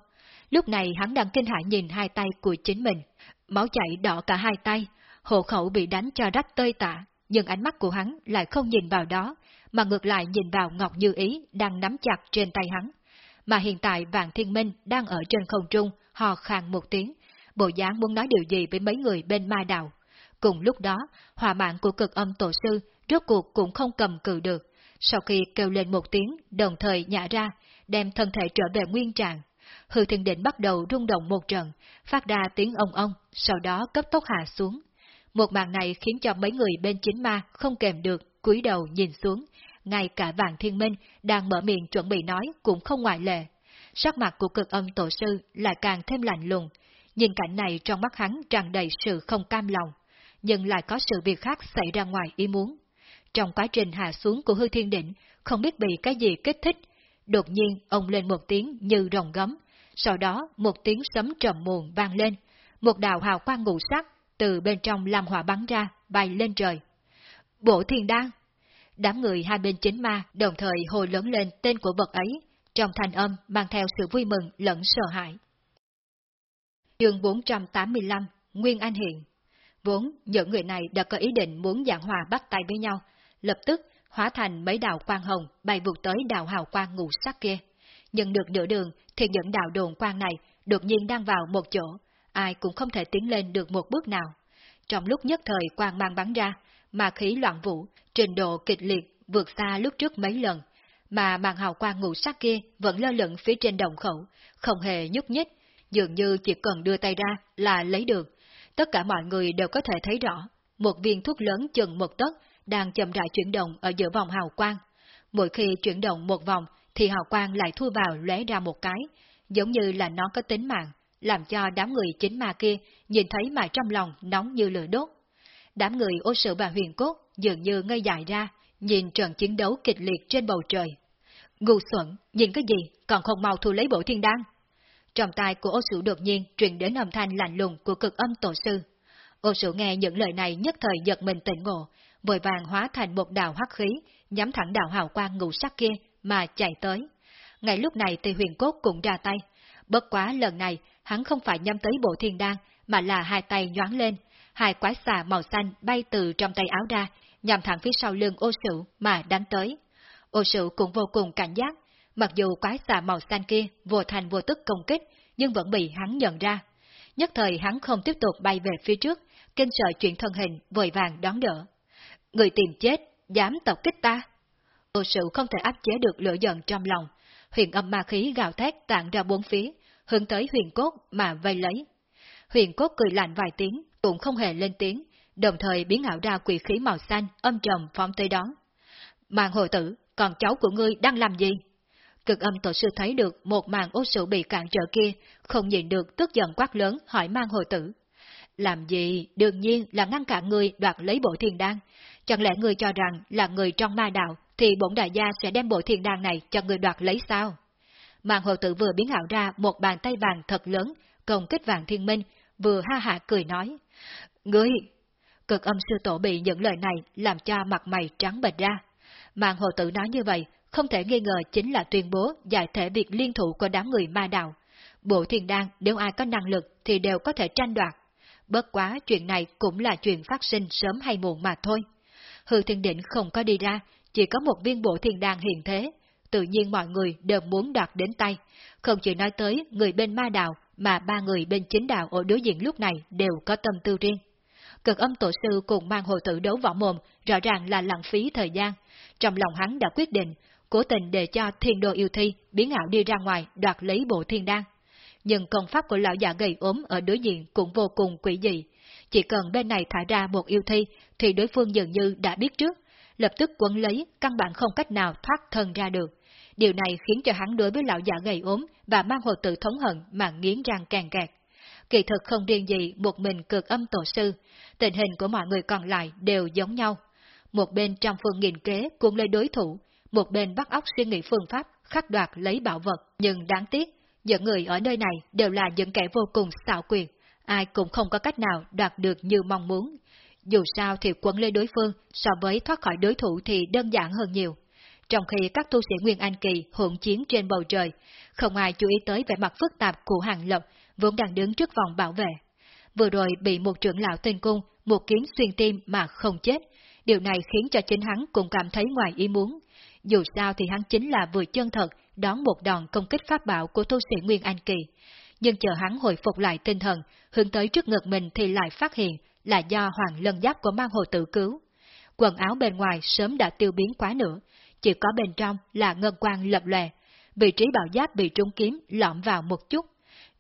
Lúc này hắn đang kinh hãi nhìn hai tay của chính mình, máu chảy đỏ cả hai tay, hộ khẩu bị đánh cho rách tơi tả, nhưng ánh mắt của hắn lại không nhìn vào đó, mà ngược lại nhìn vào Ngọc Như Ý đang nắm chặt trên tay hắn. Mà hiện tại Vạn Thiên Minh đang ở trên không trung, hò khàn một tiếng, bộ dáng muốn nói điều gì với mấy người bên ma đạo. Cùng lúc đó, hòa mạng của cực âm tổ sư rốt cuộc cũng không cầm cự được, sau khi kêu lên một tiếng, đồng thời nhả ra, đem thân thể trở về nguyên trạng. Hư thiên định bắt đầu rung động một trận, phát ra tiếng ông ông, sau đó cấp tốc hạ xuống. Một màn này khiến cho mấy người bên chính ma không kèm được, cúi đầu nhìn xuống, ngay cả vạn thiên minh đang mở miệng chuẩn bị nói cũng không ngoại lệ. Sắc mặt của cực âm tổ sư lại càng thêm lạnh lùng, nhìn cảnh này trong mắt hắn tràn đầy sự không cam lòng, nhưng lại có sự việc khác xảy ra ngoài ý muốn. Trong quá trình hạ xuống của hư thiên định, không biết bị cái gì kích thích, đột nhiên ông lên một tiếng như rồng gấm, sau đó một tiếng sấm trầm muộn vang lên, một đạo hào quang ngũ sắc từ bên trong làm hỏa bắn ra, bay lên trời. Bộ thiên đan! Đám người hai bên chính ma đồng thời hồi lớn lên tên của vật ấy, trong thành âm mang theo sự vui mừng lẫn sợ hãi. Chương 485 Nguyên Anh Hiện Vốn, những người này đã có ý định muốn giảng hòa bắt tay với nhau, lập tức hóa thành mấy đạo quang hồng bay vụt tới đạo hào quang ngũ sắc kia. Nhưng được nửa đường thì những đạo đồn quang này đột nhiên đang vào một chỗ, ai cũng không thể tiến lên được một bước nào. Trong lúc nhất thời quang mang bắn ra, mà khí loạn vũ, trình độ kịch liệt vượt xa lúc trước mấy lần, mà màn hào quang ngũ sắc kia vẫn lơ lửng phía trên đồng khẩu, không hề nhúc nhích, dường như chỉ cần đưa tay ra là lấy được. Tất cả mọi người đều có thể thấy rõ, một viên thuốc lớn chừng một tấc đang chậm rãi chuyển động ở giữa vòng hào quang. Mỗi khi chuyển động một vòng thì hào quang lại thu vào lóe ra một cái, giống như là nó có tính mạng, làm cho đám người chính ma kia nhìn thấy mà trong lòng nóng như lửa đốt. Đám người ô sự và huyền cốt dường như ngây dại ra, nhìn trận chiến đấu kịch liệt trên bầu trời. Ngu xuẩn, nhìn cái gì, còn không mau thu lấy bộ thiên đan. Trong tai của ô Sử đột nhiên truyền đến âm thanh lạnh lùng của cực âm tổ sư. Ô Sử nghe những lời này nhất thời giật mình tỉnh ngộ, vội vàng hóa thành một đạo hắc khí, nhắm thẳng đạo hào quang ngũ sắc kia mà chạy tới. Ngay lúc này thì huyền cốt cũng ra tay. Bất quá lần này, hắn không phải nhắm tới bộ thiên đan, mà là hai tay nhoáng lên, hai quái xà màu xanh bay từ trong tay áo ra, nhằm thẳng phía sau lưng ô Sử mà đánh tới. Ô Sử cũng vô cùng cảnh giác, Mặc dù quái xà màu xanh kia vô thành vô tức công kích, nhưng vẫn bị hắn nhận ra. Nhất thời hắn không tiếp tục bay về phía trước, kinh sợ chuyện thân hình vội vàng đón đỡ. Người tìm chết, dám tập kích ta. Vô sự không thể áp chế được lửa giận trong lòng, huyền âm ma khí gào thét tản ra bốn phía, hướng tới huyền cốt mà vây lấy. Huyền cốt cười lạnh vài tiếng, cũng không hề lên tiếng, đồng thời biến ảo ra quỷ khí màu xanh âm trầm phóng tới đó. Mạng hồi tử, còn cháu của ngươi đang làm gì? Cực âm tổ sư thấy được một màn ô sự bị cản trở kia, không nhìn được tức giận quát lớn hỏi mang hồi tử. Làm gì? Đương nhiên là ngăn cản người đoạt lấy bộ thiền đan. Chẳng lẽ người cho rằng là người trong ma đạo thì bổn đại gia sẽ đem bộ thiền đan này cho người đoạt lấy sao? Mạng hồi tử vừa biến ảo ra một bàn tay vàng thật lớn, công kích vàng thiên minh, vừa ha hạ cười nói. Ngươi! Cực âm sư tổ bị những lời này làm cho mặt mày trắng bệch ra. Mạng hồ tử nói như vậy, không thể nghi ngờ chính là tuyên bố giải thể việc liên thủ của đám người ma đạo. Bộ thiền đan nếu ai có năng lực thì đều có thể tranh đoạt. Bất quá chuyện này cũng là chuyện phát sinh sớm hay muộn mà thôi. Hư thiên định không có đi ra, chỉ có một viên bộ thiền đan hiện thế. Tự nhiên mọi người đều muốn đoạt đến tay. Không chỉ nói tới người bên ma đạo, mà ba người bên chính đạo ở đối diện lúc này đều có tâm tư riêng. Cực âm tổ sư cùng mang hồ tử đấu võ mồm, rõ ràng là lãng phí thời gian. Trong lòng hắn đã quyết định, cố tình để cho thiên đồ yêu thi biến ảo đi ra ngoài đoạt lấy bộ thiên đan. Nhưng công pháp của lão già gầy ốm ở đối diện cũng vô cùng quỷ dị. Chỉ cần bên này thả ra một yêu thi, thì đối phương dường như đã biết trước, lập tức quấn lấy, căn bản không cách nào thoát thân ra được. Điều này khiến cho hắn đối với lão già gầy ốm và mang hồ tự thống hận mà nghiến răng càng kẹt. Kỳ thực không riêng gì một mình cực âm tổ sư, tình hình của mọi người còn lại đều giống nhau. Một bên trong phương nghìn kế cuốn lấy đối thủ, một bên bắt óc suy nghĩ phương pháp khắc đoạt lấy bảo vật. Nhưng đáng tiếc, những người ở nơi này đều là những kẻ vô cùng xạo quyệt, ai cũng không có cách nào đoạt được như mong muốn. Dù sao thì quấn lê đối phương so với thoát khỏi đối thủ thì đơn giản hơn nhiều. Trong khi các tu sĩ Nguyên Anh Kỳ hỗn chiến trên bầu trời, không ai chú ý tới vẻ mặt phức tạp của Hàng Lập vốn đang đứng trước vòng bảo vệ. Vừa rồi bị một trưởng lão tên cung, một kiếm xuyên tim mà không chết, điều này khiến cho chính hắn cũng cảm thấy ngoài ý muốn. Dù sao thì hắn chính là vừa chân thật đón một đòn công kích pháp bảo của tu sĩ Nguyên Anh Kỳ. Nhưng chờ hắn hồi phục lại tinh thần, hướng tới trước ngực mình thì lại phát hiện là do hoàng lân giáp của mang hồ tự cứu. Quần áo bên ngoài sớm đã tiêu biến quá nữa, chỉ có bên trong là ngân quang lập lòe, vị trí bảo giáp bị trúng kiếm lõm vào một chút.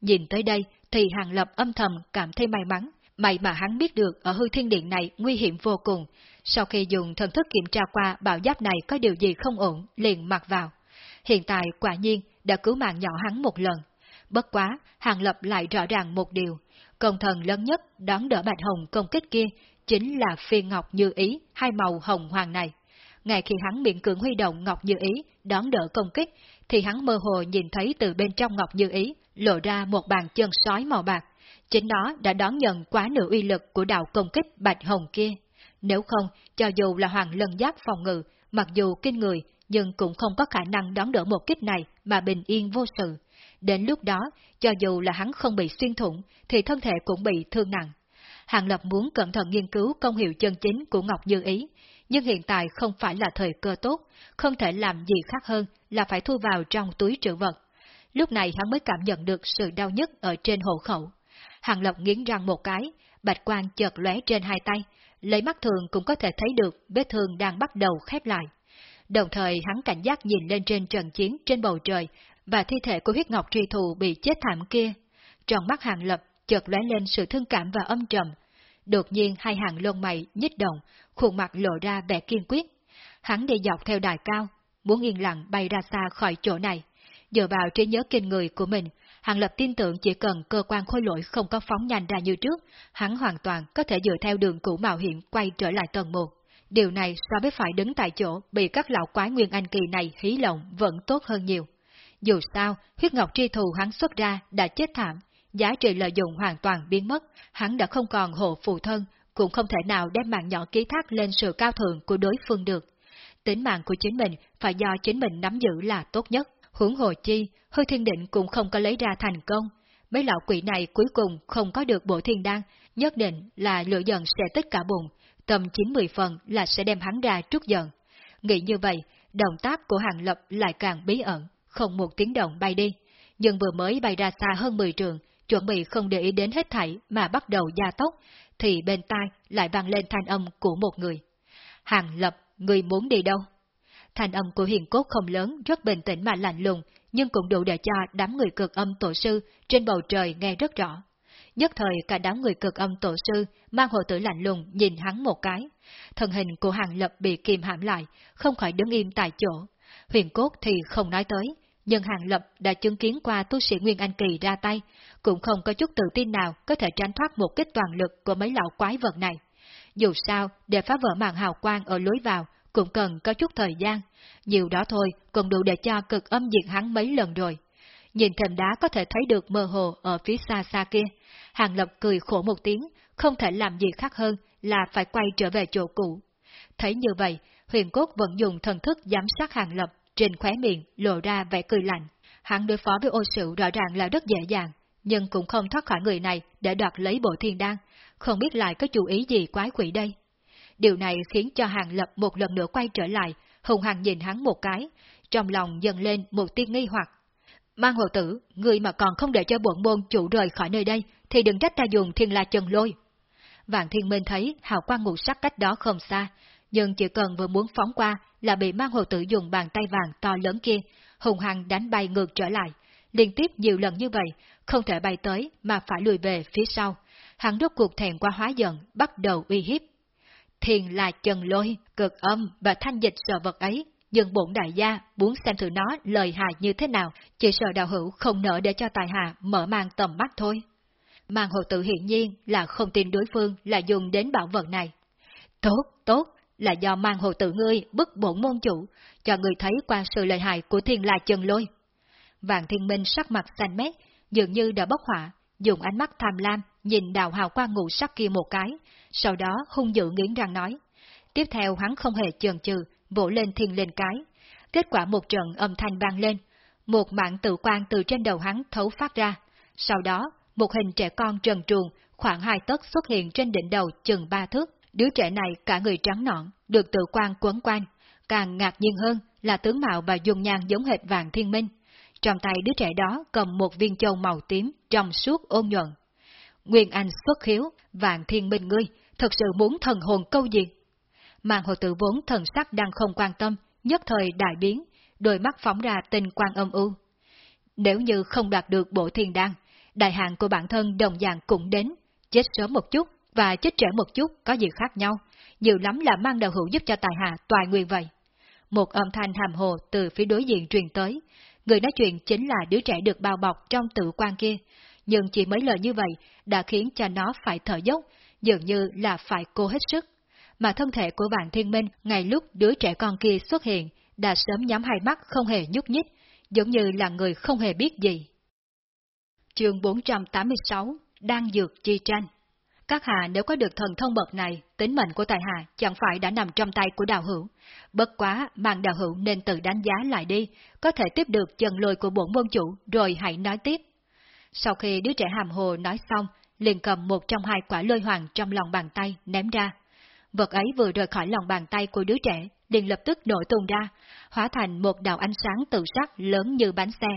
Nhìn tới đây thì Hàng Lập âm thầm cảm thấy may mắn, may mà hắn biết được ở hư thiên điện này nguy hiểm vô cùng. Sau khi dùng thần thức kiểm tra qua bảo giáp này có điều gì không ổn, liền mặc vào. Hiện tại quả nhiên đã cứu mạng nhỏ hắn một lần. Bất quá, Hàng Lập lại rõ ràng một điều, công thần lớn nhất đón đỡ Bạch Hồng công kích kia chính là phiên ngọc như ý, hai màu hồng hoàng này. Ngay khi hắn miệng cưỡng huy động ngọc như ý đón đỡ công kích, thì hắn mơ hồ nhìn thấy từ bên trong ngọc như ý lộ ra một bàn chân sói màu bạc. Chính nó đã đón nhận quá nửa uy lực của đạo công kích Bạch Hồng kia. Nếu không, cho dù là hoàng lân giáp phòng ngự, mặc dù kinh người, nhưng cũng không có khả năng đón đỡ một kích này mà bình yên vô sự. Đến lúc đó, cho dù là hắn không bị xuyên thủng, thì thân thể cũng bị thương nặng. Hàng Lập muốn cẩn thận nghiên cứu công hiệu chân chính của Ngọc Như Ý, nhưng hiện tại không phải là thời cơ tốt, không thể làm gì khác hơn là phải thu vào trong túi trữ vật. Lúc này hắn mới cảm nhận được sự đau nhức ở trên hộ khẩu. Hàng lập nghiến răng một cái, bạch quang chợt lóe trên hai tay, lấy mắt thường cũng có thể thấy được vết thương đang bắt đầu khép lại. Đồng thời hắn cảnh giác nhìn lên trên trận chiến trên bầu trời và thi thể của huyết ngọc tri thù bị chết thảm kia. Trong mắt Hàng Lập chợt lóe lên sự thương cảm và âm trầm. Đột nhiên hai hàng lông mày nhích động, khuôn mặt lộ ra vẻ kiên quyết. Hắn đi dọc theo đài cao, muốn yên lặng bay ra xa khỏi chỗ này. Dựa vào trí nhớ kinh người của mình, Hàng Lập tin tưởng chỉ cần cơ quan khôi lỗi không có phóng nhanh ra như trước, hắn hoàn toàn có thể dựa theo đường cũ mạo hiểm quay trở lại tầng 1. Điều này so với phải đứng tại chỗ bị các lão quái nguyên anh kỳ này hí lộng vẫn tốt hơn nhiều. Dù sao, huyết ngọc tri thù hắn xuất ra đã chết thảm, giá trị lợi dụng hoàn toàn biến mất, hắn đã không còn hộ phụ thân, cũng không thể nào đem mạng nhỏ ký thác lên sự cao thượng của đối phương được. Tính mạng của chính mình phải do chính mình nắm giữ là tốt nhất. Huống hồ chi, hư thiên định cũng không có lấy ra thành công. Mấy lão quỷ này cuối cùng không có được bộ thiên đan, nhất định là lửa giận sẽ tích cả bụng, tầm 90 phần là sẽ đem hắn ra trút giận. Nghĩ như vậy, động tác của hàng lập lại càng bí ẩn, không một tiếng động bay đi, nhưng vừa mới bay ra xa hơn 10 trường, chuẩn bị không để ý đến hết thảy mà bắt đầu gia tốc, thì bên tai lại vang lên thanh âm của một người. Hàng lập, người muốn đi đâu? Thành âm của hiền cốt không lớn, rất bình tĩnh mà lạnh lùng, nhưng cũng đủ để cho đám người cực âm tổ sư trên bầu trời nghe rất rõ. Nhất thời cả đám người cực âm tổ sư mang hồ tử lạnh lùng nhìn hắn một cái. Thân hình của hàng lập bị kìm hãm lại, không khỏi đứng im tại chỗ. Huyền cốt thì không nói tới, nhưng hàng lập đã chứng kiến qua tu sĩ Nguyên Anh Kỳ ra tay, cũng không có chút tự tin nào có thể tránh thoát một kích toàn lực của mấy lão quái vật này. Dù sao, để phá vỡ màn hào quang ở lối vào, cũng cần có chút thời gian, nhiều đó thôi cũng đủ để cho cực âm diệt hắn mấy lần rồi. Nhìn thềm đá có thể thấy được mơ hồ ở phía xa xa kia, Hàng Lập cười khổ một tiếng, không thể làm gì khác hơn là phải quay trở về chỗ cũ. Thấy như vậy, huyền cốt vẫn dùng thần thức giám sát Hàng Lập, trên khóe miệng lộ ra vẻ cười lạnh. Hắn đối phó với ô sự rõ ràng là rất dễ dàng, nhưng cũng không thoát khỏi người này để đoạt lấy bộ thiên đan, không biết lại có chủ ý gì quái quỷ đây. Điều này khiến cho Hàng Lập một lần nữa quay trở lại, hùng hằng nhìn hắn một cái, trong lòng dần lên một tiên nghi hoặc. Mang hồ tử, người mà còn không để cho bổn môn chủ rời khỏi nơi đây, thì đừng trách ta dùng thiên la chân lôi. Vạn thiên minh thấy hào quang ngũ sắc cách đó không xa, nhưng chỉ cần vừa muốn phóng qua là bị mang hồ tử dùng bàn tay vàng to lớn kia, hùng hằng đánh bay ngược trở lại. Liên tiếp nhiều lần như vậy, không thể bay tới mà phải lùi về phía sau. Hắn rốt cuộc thèn qua hóa giận, bắt đầu uy hiếp. Thiền là trần lôi, cực âm và thanh dịch sợ vật ấy, nhưng bổn đại gia muốn xem thử nó lời hài như thế nào, chỉ sợ đạo hữu không nỡ để cho tài hạ mở mang tầm mắt thôi. Mang hồ tự hiển nhiên là không tin đối phương là dùng đến bảo vật này. Tốt, tốt, là do mang hồ tự ngươi bức bổn môn chủ, cho người thấy qua sự lợi hại của thiên la chân lôi. Vạn thiên minh sắc mặt xanh mét, dường như đã bốc hỏa, dùng ánh mắt tham lam nhìn đào hào qua ngũ sắc kia một cái, sau đó hung dữ nghiến răng nói. Tiếp theo hắn không hề chần chừ, vỗ lên thiên lên cái. Kết quả một trận âm thanh vang lên, một mạng tự quan từ trên đầu hắn thấu phát ra. Sau đó, một hình trẻ con trần truồng, khoảng hai tấc xuất hiện trên đỉnh đầu chừng ba thước. Đứa trẻ này cả người trắng nõn, được tự quan quấn quanh. Càng ngạc nhiên hơn là tướng mạo và dung nhan giống hệt vàng thiên minh. Trong tay đứa trẻ đó cầm một viên châu màu tím, trong suốt ôn nhuận. Nguyên Anh xuất khiếu, vàng thiên minh ngươi, thật sự muốn thần hồn câu gì? Mạng hồ tử vốn thần sắc đang không quan tâm, nhất thời đại biến, đôi mắt phóng ra tình quan âm u. Nếu như không đạt được bộ thiên đan, đại hạn của bản thân đồng dạng cũng đến, chết sớm một chút và chết trễ một chút có gì khác nhau, nhiều lắm là mang đầu hữu giúp cho tài hạ toài nguyên vậy. Một âm thanh hàm hồ từ phía đối diện truyền tới, người nói chuyện chính là đứa trẻ được bao bọc trong tự quan kia, nhưng chỉ mấy lời như vậy đã khiến cho nó phải thở dốc, dường như là phải cố hết sức. Mà thân thể của vạn thiên minh ngày lúc đứa trẻ con kia xuất hiện, đã sớm nhắm hai mắt không hề nhúc nhích, giống như là người không hề biết gì. Chương 486 Đang dược chi tranh Các hạ nếu có được thần thông bậc này, tính mệnh của tài hạ chẳng phải đã nằm trong tay của đạo hữu. Bất quá, mạng đạo hữu nên tự đánh giá lại đi, có thể tiếp được chân lôi của bổn môn chủ, rồi hãy nói tiếp. Sau khi đứa trẻ hàm hồ nói xong, liền cầm một trong hai quả lôi hoàng trong lòng bàn tay ném ra. Vật ấy vừa rời khỏi lòng bàn tay của đứa trẻ, liền lập tức nổi tung ra, hóa thành một đạo ánh sáng tự sắc lớn như bánh xe.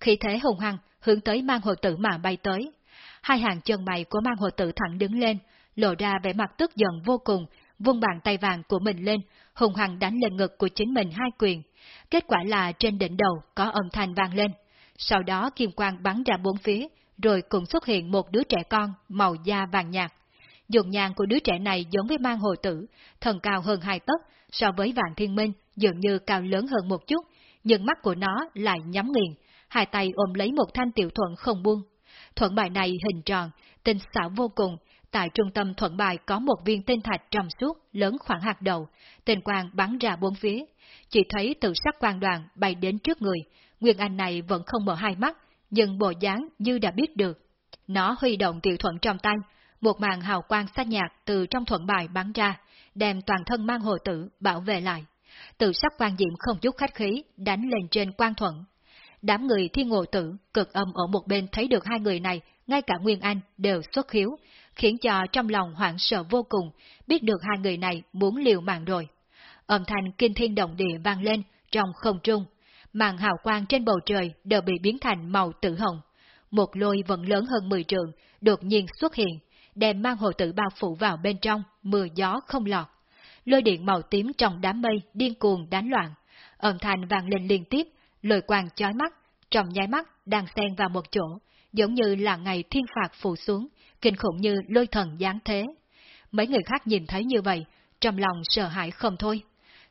Khi thế hùng hăng, hướng tới mang hồ tử mà bay tới. Hai hàng chân mày của mang hồ tử thẳng đứng lên, lộ ra vẻ mặt tức giận vô cùng, vung bàn tay vàng của mình lên, hùng hăng đánh lên ngực của chính mình hai quyền. Kết quả là trên đỉnh đầu có âm thanh vang lên. Sau đó kim quang bắn ra bốn phía, rồi cũng xuất hiện một đứa trẻ con màu da vàng nhạt. Dùng nhàn của đứa trẻ này giống với mang hồ tử, thần cao hơn hai tấc, so với vạn thiên minh dường như cao lớn hơn một chút, nhưng mắt của nó lại nhắm nghiền, hai tay ôm lấy một thanh tiểu thuận không buông. Thuận bài này hình tròn, tinh xảo vô cùng, tại trung tâm thuận bài có một viên tinh thạch trong suốt lớn khoảng hạt đầu, tinh quang bắn ra bốn phía. Chỉ thấy từ sắc quang đoàn bay đến trước người, Nguyên Anh này vẫn không mở hai mắt, nhưng bộ dáng như đã biết được. Nó huy động tiểu thuận trong tay, một màn hào quang xanh nhạt từ trong thuận bài bắn ra, đem toàn thân mang hồ tử bảo vệ lại. Từ sắc quan diệm không chút khách khí, đánh lên trên quan thuận. Đám người thiên ngộ tử, cực âm ở một bên thấy được hai người này, ngay cả Nguyên Anh đều xuất hiếu, khiến cho trong lòng hoảng sợ vô cùng, biết được hai người này muốn liều mạng rồi. Âm thanh kinh thiên động địa vang lên trong không trung, màn hào quang trên bầu trời đều bị biến thành màu tử hồng. Một lôi vẫn lớn hơn 10 trường, đột nhiên xuất hiện, đem mang hồ tử bao phủ vào bên trong, mưa gió không lọt. Lôi điện màu tím trong đám mây điên cuồng đánh loạn, âm thanh vang lên liên tiếp, lôi quang chói mắt, trong nháy mắt đang xen vào một chỗ, giống như là ngày thiên phạt phủ xuống, kinh khủng như lôi thần giáng thế. Mấy người khác nhìn thấy như vậy, trong lòng sợ hãi không thôi.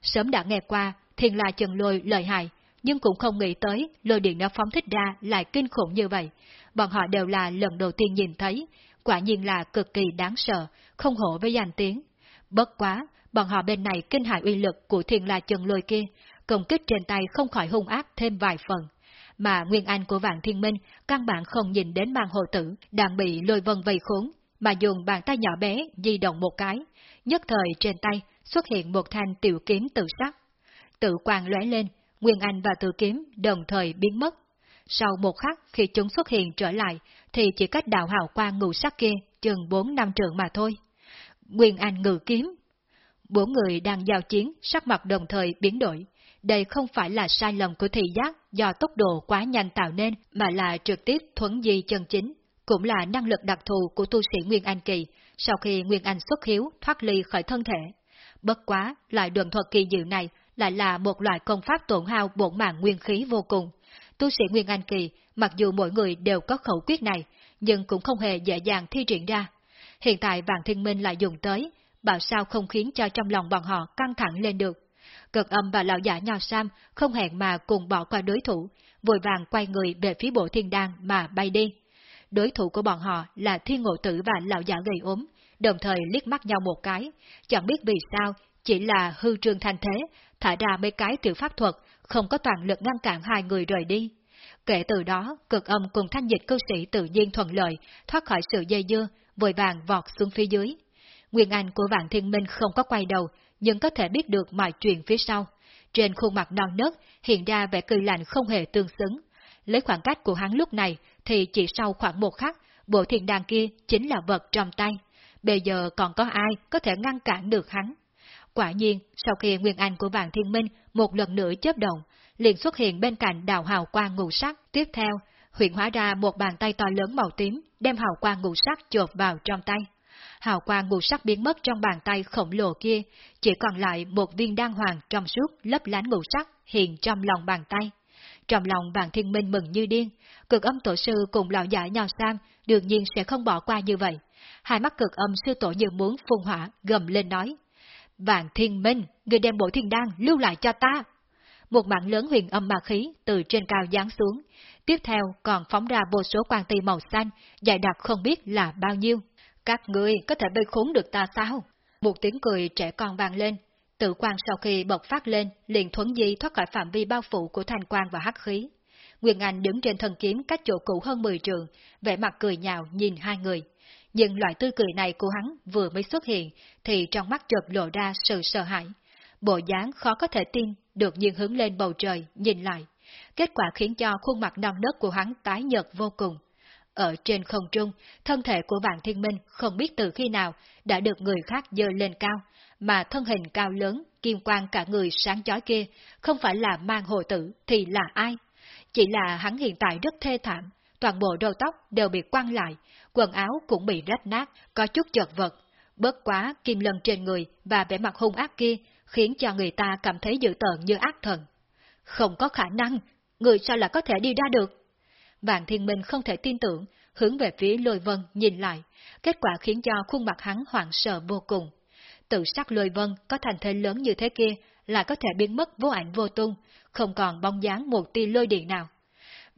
Sớm đã nghe qua, thiên la chân lôi lợi hại, nhưng cũng không nghĩ tới lôi điện nó phóng thích ra lại kinh khủng như vậy. Bọn họ đều là lần đầu tiên nhìn thấy, quả nhiên là cực kỳ đáng sợ, không hổ với danh tiếng. Bất quá, bọn họ bên này kinh hại uy lực của thiên la chân lôi kia, công kích trên tay không khỏi hung ác thêm vài phần. Mà Nguyên Anh của Vạn Thiên Minh căn bản không nhìn đến mang hồ tử đang bị lôi vân vây khốn, mà dùng bàn tay nhỏ bé di động một cái, nhất thời trên tay xuất hiện một thanh tiểu kiếm tự sắc. Tự quang lóe lên, Nguyên Anh và Tử kiếm đồng thời biến mất. Sau một khắc khi chúng xuất hiện trở lại, thì chỉ cách đạo hào quang ngũ sắc kia chừng bốn năm trượng mà thôi. Nguyên Anh ngự kiếm. Bốn người đang giao chiến, sắc mặt đồng thời biến đổi. Đây không phải là sai lầm của thị giác do tốc độ quá nhanh tạo nên, mà là trực tiếp thuấn di chân chính, cũng là năng lực đặc thù của tu sĩ Nguyên Anh Kỳ, sau khi Nguyên Anh xuất hiếu thoát ly khỏi thân thể. Bất quá, loại đường thuật kỳ diệu này lại là một loại công pháp tổn hao bổn mạng nguyên khí vô cùng. Tu sĩ Nguyên Anh Kỳ, mặc dù mỗi người đều có khẩu quyết này, nhưng cũng không hề dễ dàng thi triển ra. Hiện tại Vạn Thiên Minh lại dùng tới, bảo sao không khiến cho trong lòng bọn họ căng thẳng lên được. Cực âm và lão giả nho sam không hẹn mà cùng bỏ qua đối thủ, vội vàng quay người về phía bộ thiên đan mà bay đi. Đối thủ của bọn họ là thiên ngộ tử và lão giả gầy ốm, đồng thời liếc mắt nhau một cái, chẳng biết vì sao, chỉ là hư trương thanh thế, thả ra mấy cái tiểu pháp thuật, không có toàn lực ngăn cản hai người rời đi. Kể từ đó, cực âm cùng thanh dịch cư sĩ tự nhiên thuận lợi, thoát khỏi sự dây dưa, vội vàng vọt xuống phía dưới. Nguyên Anh của Vạn Thiên Minh không có quay đầu, nhưng có thể biết được mọi chuyện phía sau. Trên khuôn mặt non nớt hiện ra vẻ cười lạnh không hề tương xứng. Lấy khoảng cách của hắn lúc này thì chỉ sau khoảng một khắc, bộ thiền đàn kia chính là vật trong tay. Bây giờ còn có ai có thể ngăn cản được hắn? Quả nhiên, sau khi Nguyên Anh của Vạn Thiên Minh một lần nữa chớp động, liền xuất hiện bên cạnh đào hào quang ngũ sắc. Tiếp theo, huyện hóa ra một bàn tay to lớn màu tím, đem hào quang ngũ sắc chộp vào trong tay hào quang ngũ sắc biến mất trong bàn tay khổng lồ kia, chỉ còn lại một viên đan hoàng trong suốt lấp lánh ngũ sắc hiện trong lòng bàn tay. Trong lòng vạn thiên minh mừng như điên, cực âm tổ sư cùng lão giả nhau sang, đương nhiên sẽ không bỏ qua như vậy. Hai mắt cực âm sư tổ như muốn phun hỏa, gầm lên nói. Vạn thiên minh, người đem bộ thiên đan lưu lại cho ta. Một mạng lớn huyền âm ma khí từ trên cao giáng xuống, tiếp theo còn phóng ra vô số quan tì màu xanh, dài đặc không biết là bao nhiêu. Các ngươi có thể bơi khốn được ta sao? Một tiếng cười trẻ con vang lên. Tự quan sau khi bộc phát lên, liền thuấn di thoát khỏi phạm vi bao phủ của thanh quan và hắc khí. Nguyên Anh đứng trên thân kiếm cách chỗ cũ hơn 10 trường, vẻ mặt cười nhạo nhìn hai người. Nhưng loại tươi cười này của hắn vừa mới xuất hiện, thì trong mắt chợt lộ ra sự sợ hãi. Bộ dáng khó có thể tin, được nhiên hướng lên bầu trời, nhìn lại. Kết quả khiến cho khuôn mặt non nớt của hắn tái nhợt vô cùng. Ở trên không trung, thân thể của vạn thiên minh không biết từ khi nào đã được người khác dơ lên cao, mà thân hình cao lớn, kim quang cả người sáng chói kia, không phải là mang hồ tử thì là ai? Chỉ là hắn hiện tại rất thê thảm, toàn bộ đầu tóc đều bị quăng lại, quần áo cũng bị rách nát, có chút chật vật. Bớt quá kim lân trên người và vẻ mặt hung ác kia khiến cho người ta cảm thấy dữ tợn như ác thần. Không có khả năng, người sao lại có thể đi ra được? Vạn Thiên Minh không thể tin tưởng, hướng về phía lôi vân nhìn lại, kết quả khiến cho khuôn mặt hắn hoảng sợ vô cùng. Tự sắc lôi vân có thành thế lớn như thế kia là có thể biến mất vô ảnh vô tung, không còn bóng dáng một tia lôi điện nào.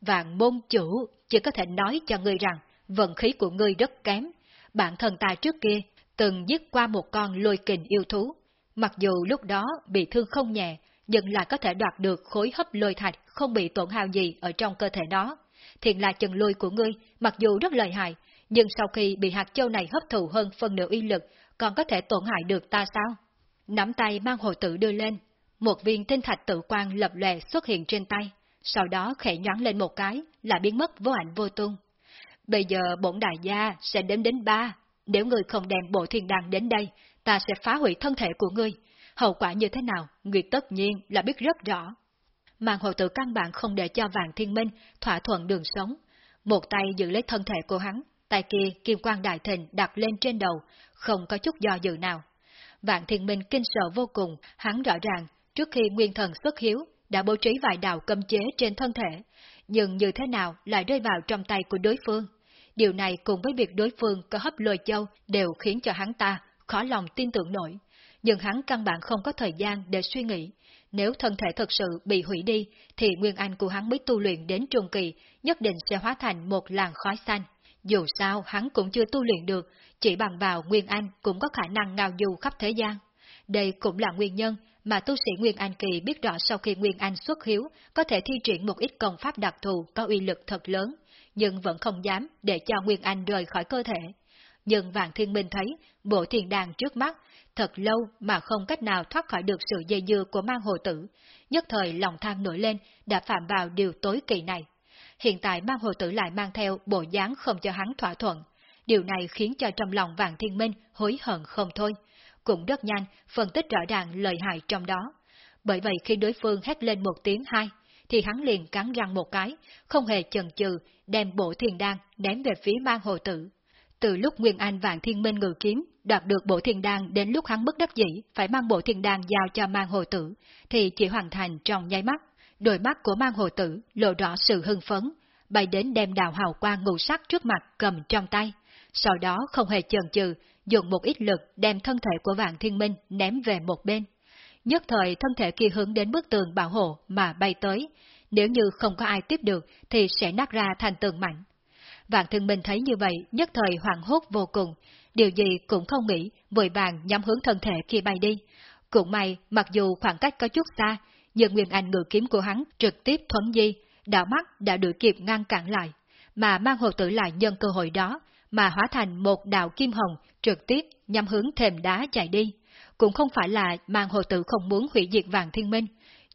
Vạn môn chủ chỉ có thể nói cho người rằng vận khí của ngươi rất kém. Bản thân ta trước kia từng giết qua một con lôi kình yêu thú. Mặc dù lúc đó bị thương không nhẹ, nhưng là có thể đoạt được khối hấp lôi thạch không bị tổn hao gì ở trong cơ thể đó thiện là chân lôi của ngươi, mặc dù rất lợi hại, nhưng sau khi bị hạt châu này hấp thụ hơn phần nửa uy lực, còn có thể tổn hại được ta sao? Nắm tay mang hồi tử đưa lên, một viên tinh thạch tự quang lập lè xuất hiện trên tay, sau đó khẽ nhoáng lên một cái, là biến mất vô ảnh vô tung. Bây giờ bổn đại gia sẽ đếm đến ba, nếu ngươi không đem bộ thiên đàng đến đây, ta sẽ phá hủy thân thể của ngươi. Hậu quả như thế nào, ngươi tất nhiên là biết rất rõ. màn hồ tử căn bản không để cho Vạn Thiên Minh thỏa thuận đường sống. Một tay giữ lấy thân thể của hắn, tay kia kim quang đại thịnh đặt lên trên đầu, không có chút do dự nào. Vạn Thiên Minh kinh sợ vô cùng, hắn rõ ràng, trước khi nguyên thần xuất hiếu, đã bố trí vài đạo cấm chế trên thân thể, nhưng như thế nào lại rơi vào trong tay của đối phương. Điều này cùng với việc đối phương có hấp lôi châu đều khiến cho hắn ta khó lòng tin tưởng nổi. Nhưng hắn căn bản không có thời gian để suy nghĩ. Nếu thân thể thật sự bị hủy đi, thì nguyên anh của hắn mới tu luyện đến trung kỳ, nhất định sẽ hóa thành một làn khói xanh. Dù sao hắn cũng chưa tu luyện được, chỉ bằng vào Nguyên Anh cũng có khả năng ngao du khắp thế gian. Đây cũng là nguyên nhân mà tu sĩ Nguyên Anh Kỳ biết rõ sau khi Nguyên Anh xuất hiếu, có thể thi triển một ít công pháp đặc thù có uy lực thật lớn, nhưng vẫn không dám để cho Nguyên Anh rời khỏi cơ thể. Nhưng Vạn Thiên Minh thấy bộ thiền đàn trước mắt, thật lâu mà không cách nào thoát khỏi được sự dây dưa của mang hồ tử, nhất thời lòng tham nổi lên đã phạm vào điều tối kỳ này. Hiện tại mang hồ tử lại mang theo bộ dáng không cho hắn thỏa thuận, điều này khiến cho trong lòng Vạn Thiên Minh hối hận không thôi cũng rất nhanh phân tích rõ ràng lời hại trong đó. Bởi vậy khi đối phương hét lên một tiếng hai, thì hắn liền cắn răng một cái, không hề chần chừ, đem bộ thiền đan ném về phía mang hồ tử. Từ lúc Nguyên Anh vạn thiên minh ngự kiếm, đoạt được bộ thiền đan đến lúc hắn bất đắc dĩ phải mang bộ thiền đan giao cho mang hồ tử, thì chỉ hoàn thành trong nháy mắt. Đôi mắt của mang hồ tử lộ rõ sự hưng phấn, bay đến đem đào hào quang ngũ sắc trước mặt cầm trong tay. Sau đó không hề chần chừ, dùng một ít lực đem thân thể của Vạn Thiên Minh ném về một bên. Nhất thời thân thể kia hướng đến bức tường bảo hộ mà bay tới, nếu như không có ai tiếp được thì sẽ nát ra thành tường mạnh. Vạn thương Minh thấy như vậy nhất thời hoảng hốt vô cùng, điều gì cũng không nghĩ, vội vàng nhắm hướng thân thể kia bay đi. Cũng may, mặc dù khoảng cách có chút xa, nhưng Nguyên Anh ngự kiếm của hắn trực tiếp thuấn di, đạo mắt đã đuổi kịp ngăn cản lại, mà mang hồ tử lại nhân cơ hội đó, mà hóa thành một đạo kim hồng trực tiếp nhắm hướng thềm đá chạy đi. Cũng không phải là mang hồ tử không muốn hủy diệt vàng thiên minh,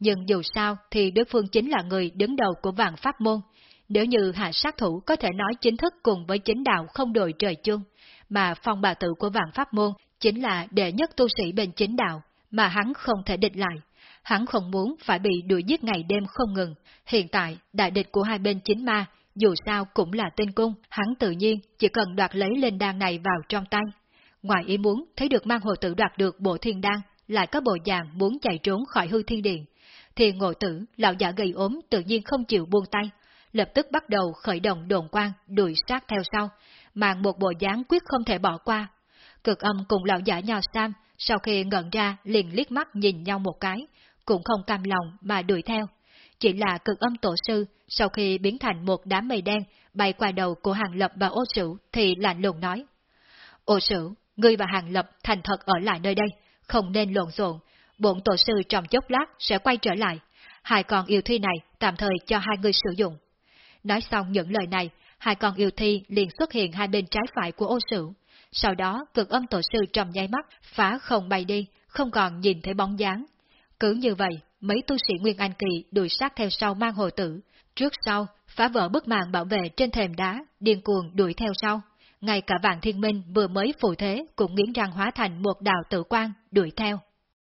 nhưng dù sao thì đối phương chính là người đứng đầu của vàng pháp môn. Nếu như hạ sát thủ có thể nói chính thức cùng với chính đạo không đội trời chung, mà phong bà tự của vàng pháp môn chính là đệ nhất tu sĩ bên chính đạo, mà hắn không thể địch lại. Hắn không muốn phải bị đuổi giết ngày đêm không ngừng. Hiện tại, đại địch của hai bên chính ma dù sao cũng là tên cung, hắn tự nhiên chỉ cần đoạt lấy lên đan này vào trong tay. Ngoài ý muốn thấy được mang hồ tử đoạt được bộ thiên đan, lại có bộ dạng muốn chạy trốn khỏi hư thiên điện. Thì ngộ tử, lão giả gầy ốm tự nhiên không chịu buông tay, lập tức bắt đầu khởi động đồn quan đuổi sát theo sau, mang một bộ dáng quyết không thể bỏ qua. Cực âm cùng lão giả nho sam, sau khi ngẩn ra liền liếc mắt nhìn nhau một cái, cũng không cam lòng mà đuổi theo. Chỉ là cực âm tổ sư, sau khi biến thành một đám mây đen, bay qua đầu của Hàng Lập và ô sửu thì lạnh lùng nói. Ô sửu, ngươi và Hàng Lập thành thật ở lại nơi đây, không nên lộn xộn. Bổn tổ sư trong chốc lát sẽ quay trở lại. Hai con yêu thi này tạm thời cho hai người sử dụng. Nói xong những lời này, hai con yêu thi liền xuất hiện hai bên trái phải của ô sửu. Sau đó cực âm tổ sư trong nháy mắt phá không bay đi, không còn nhìn thấy bóng dáng. Cứ như vậy, mấy tu sĩ Nguyên Anh Kỳ đuổi sát theo sau mang hồ tử, trước sau, phá vỡ bức màn bảo vệ trên thềm đá, điên cuồng đuổi theo sau. Ngay cả vạn thiên minh vừa mới phụ thế cũng nghiến răng hóa thành một đạo tử quan đuổi theo.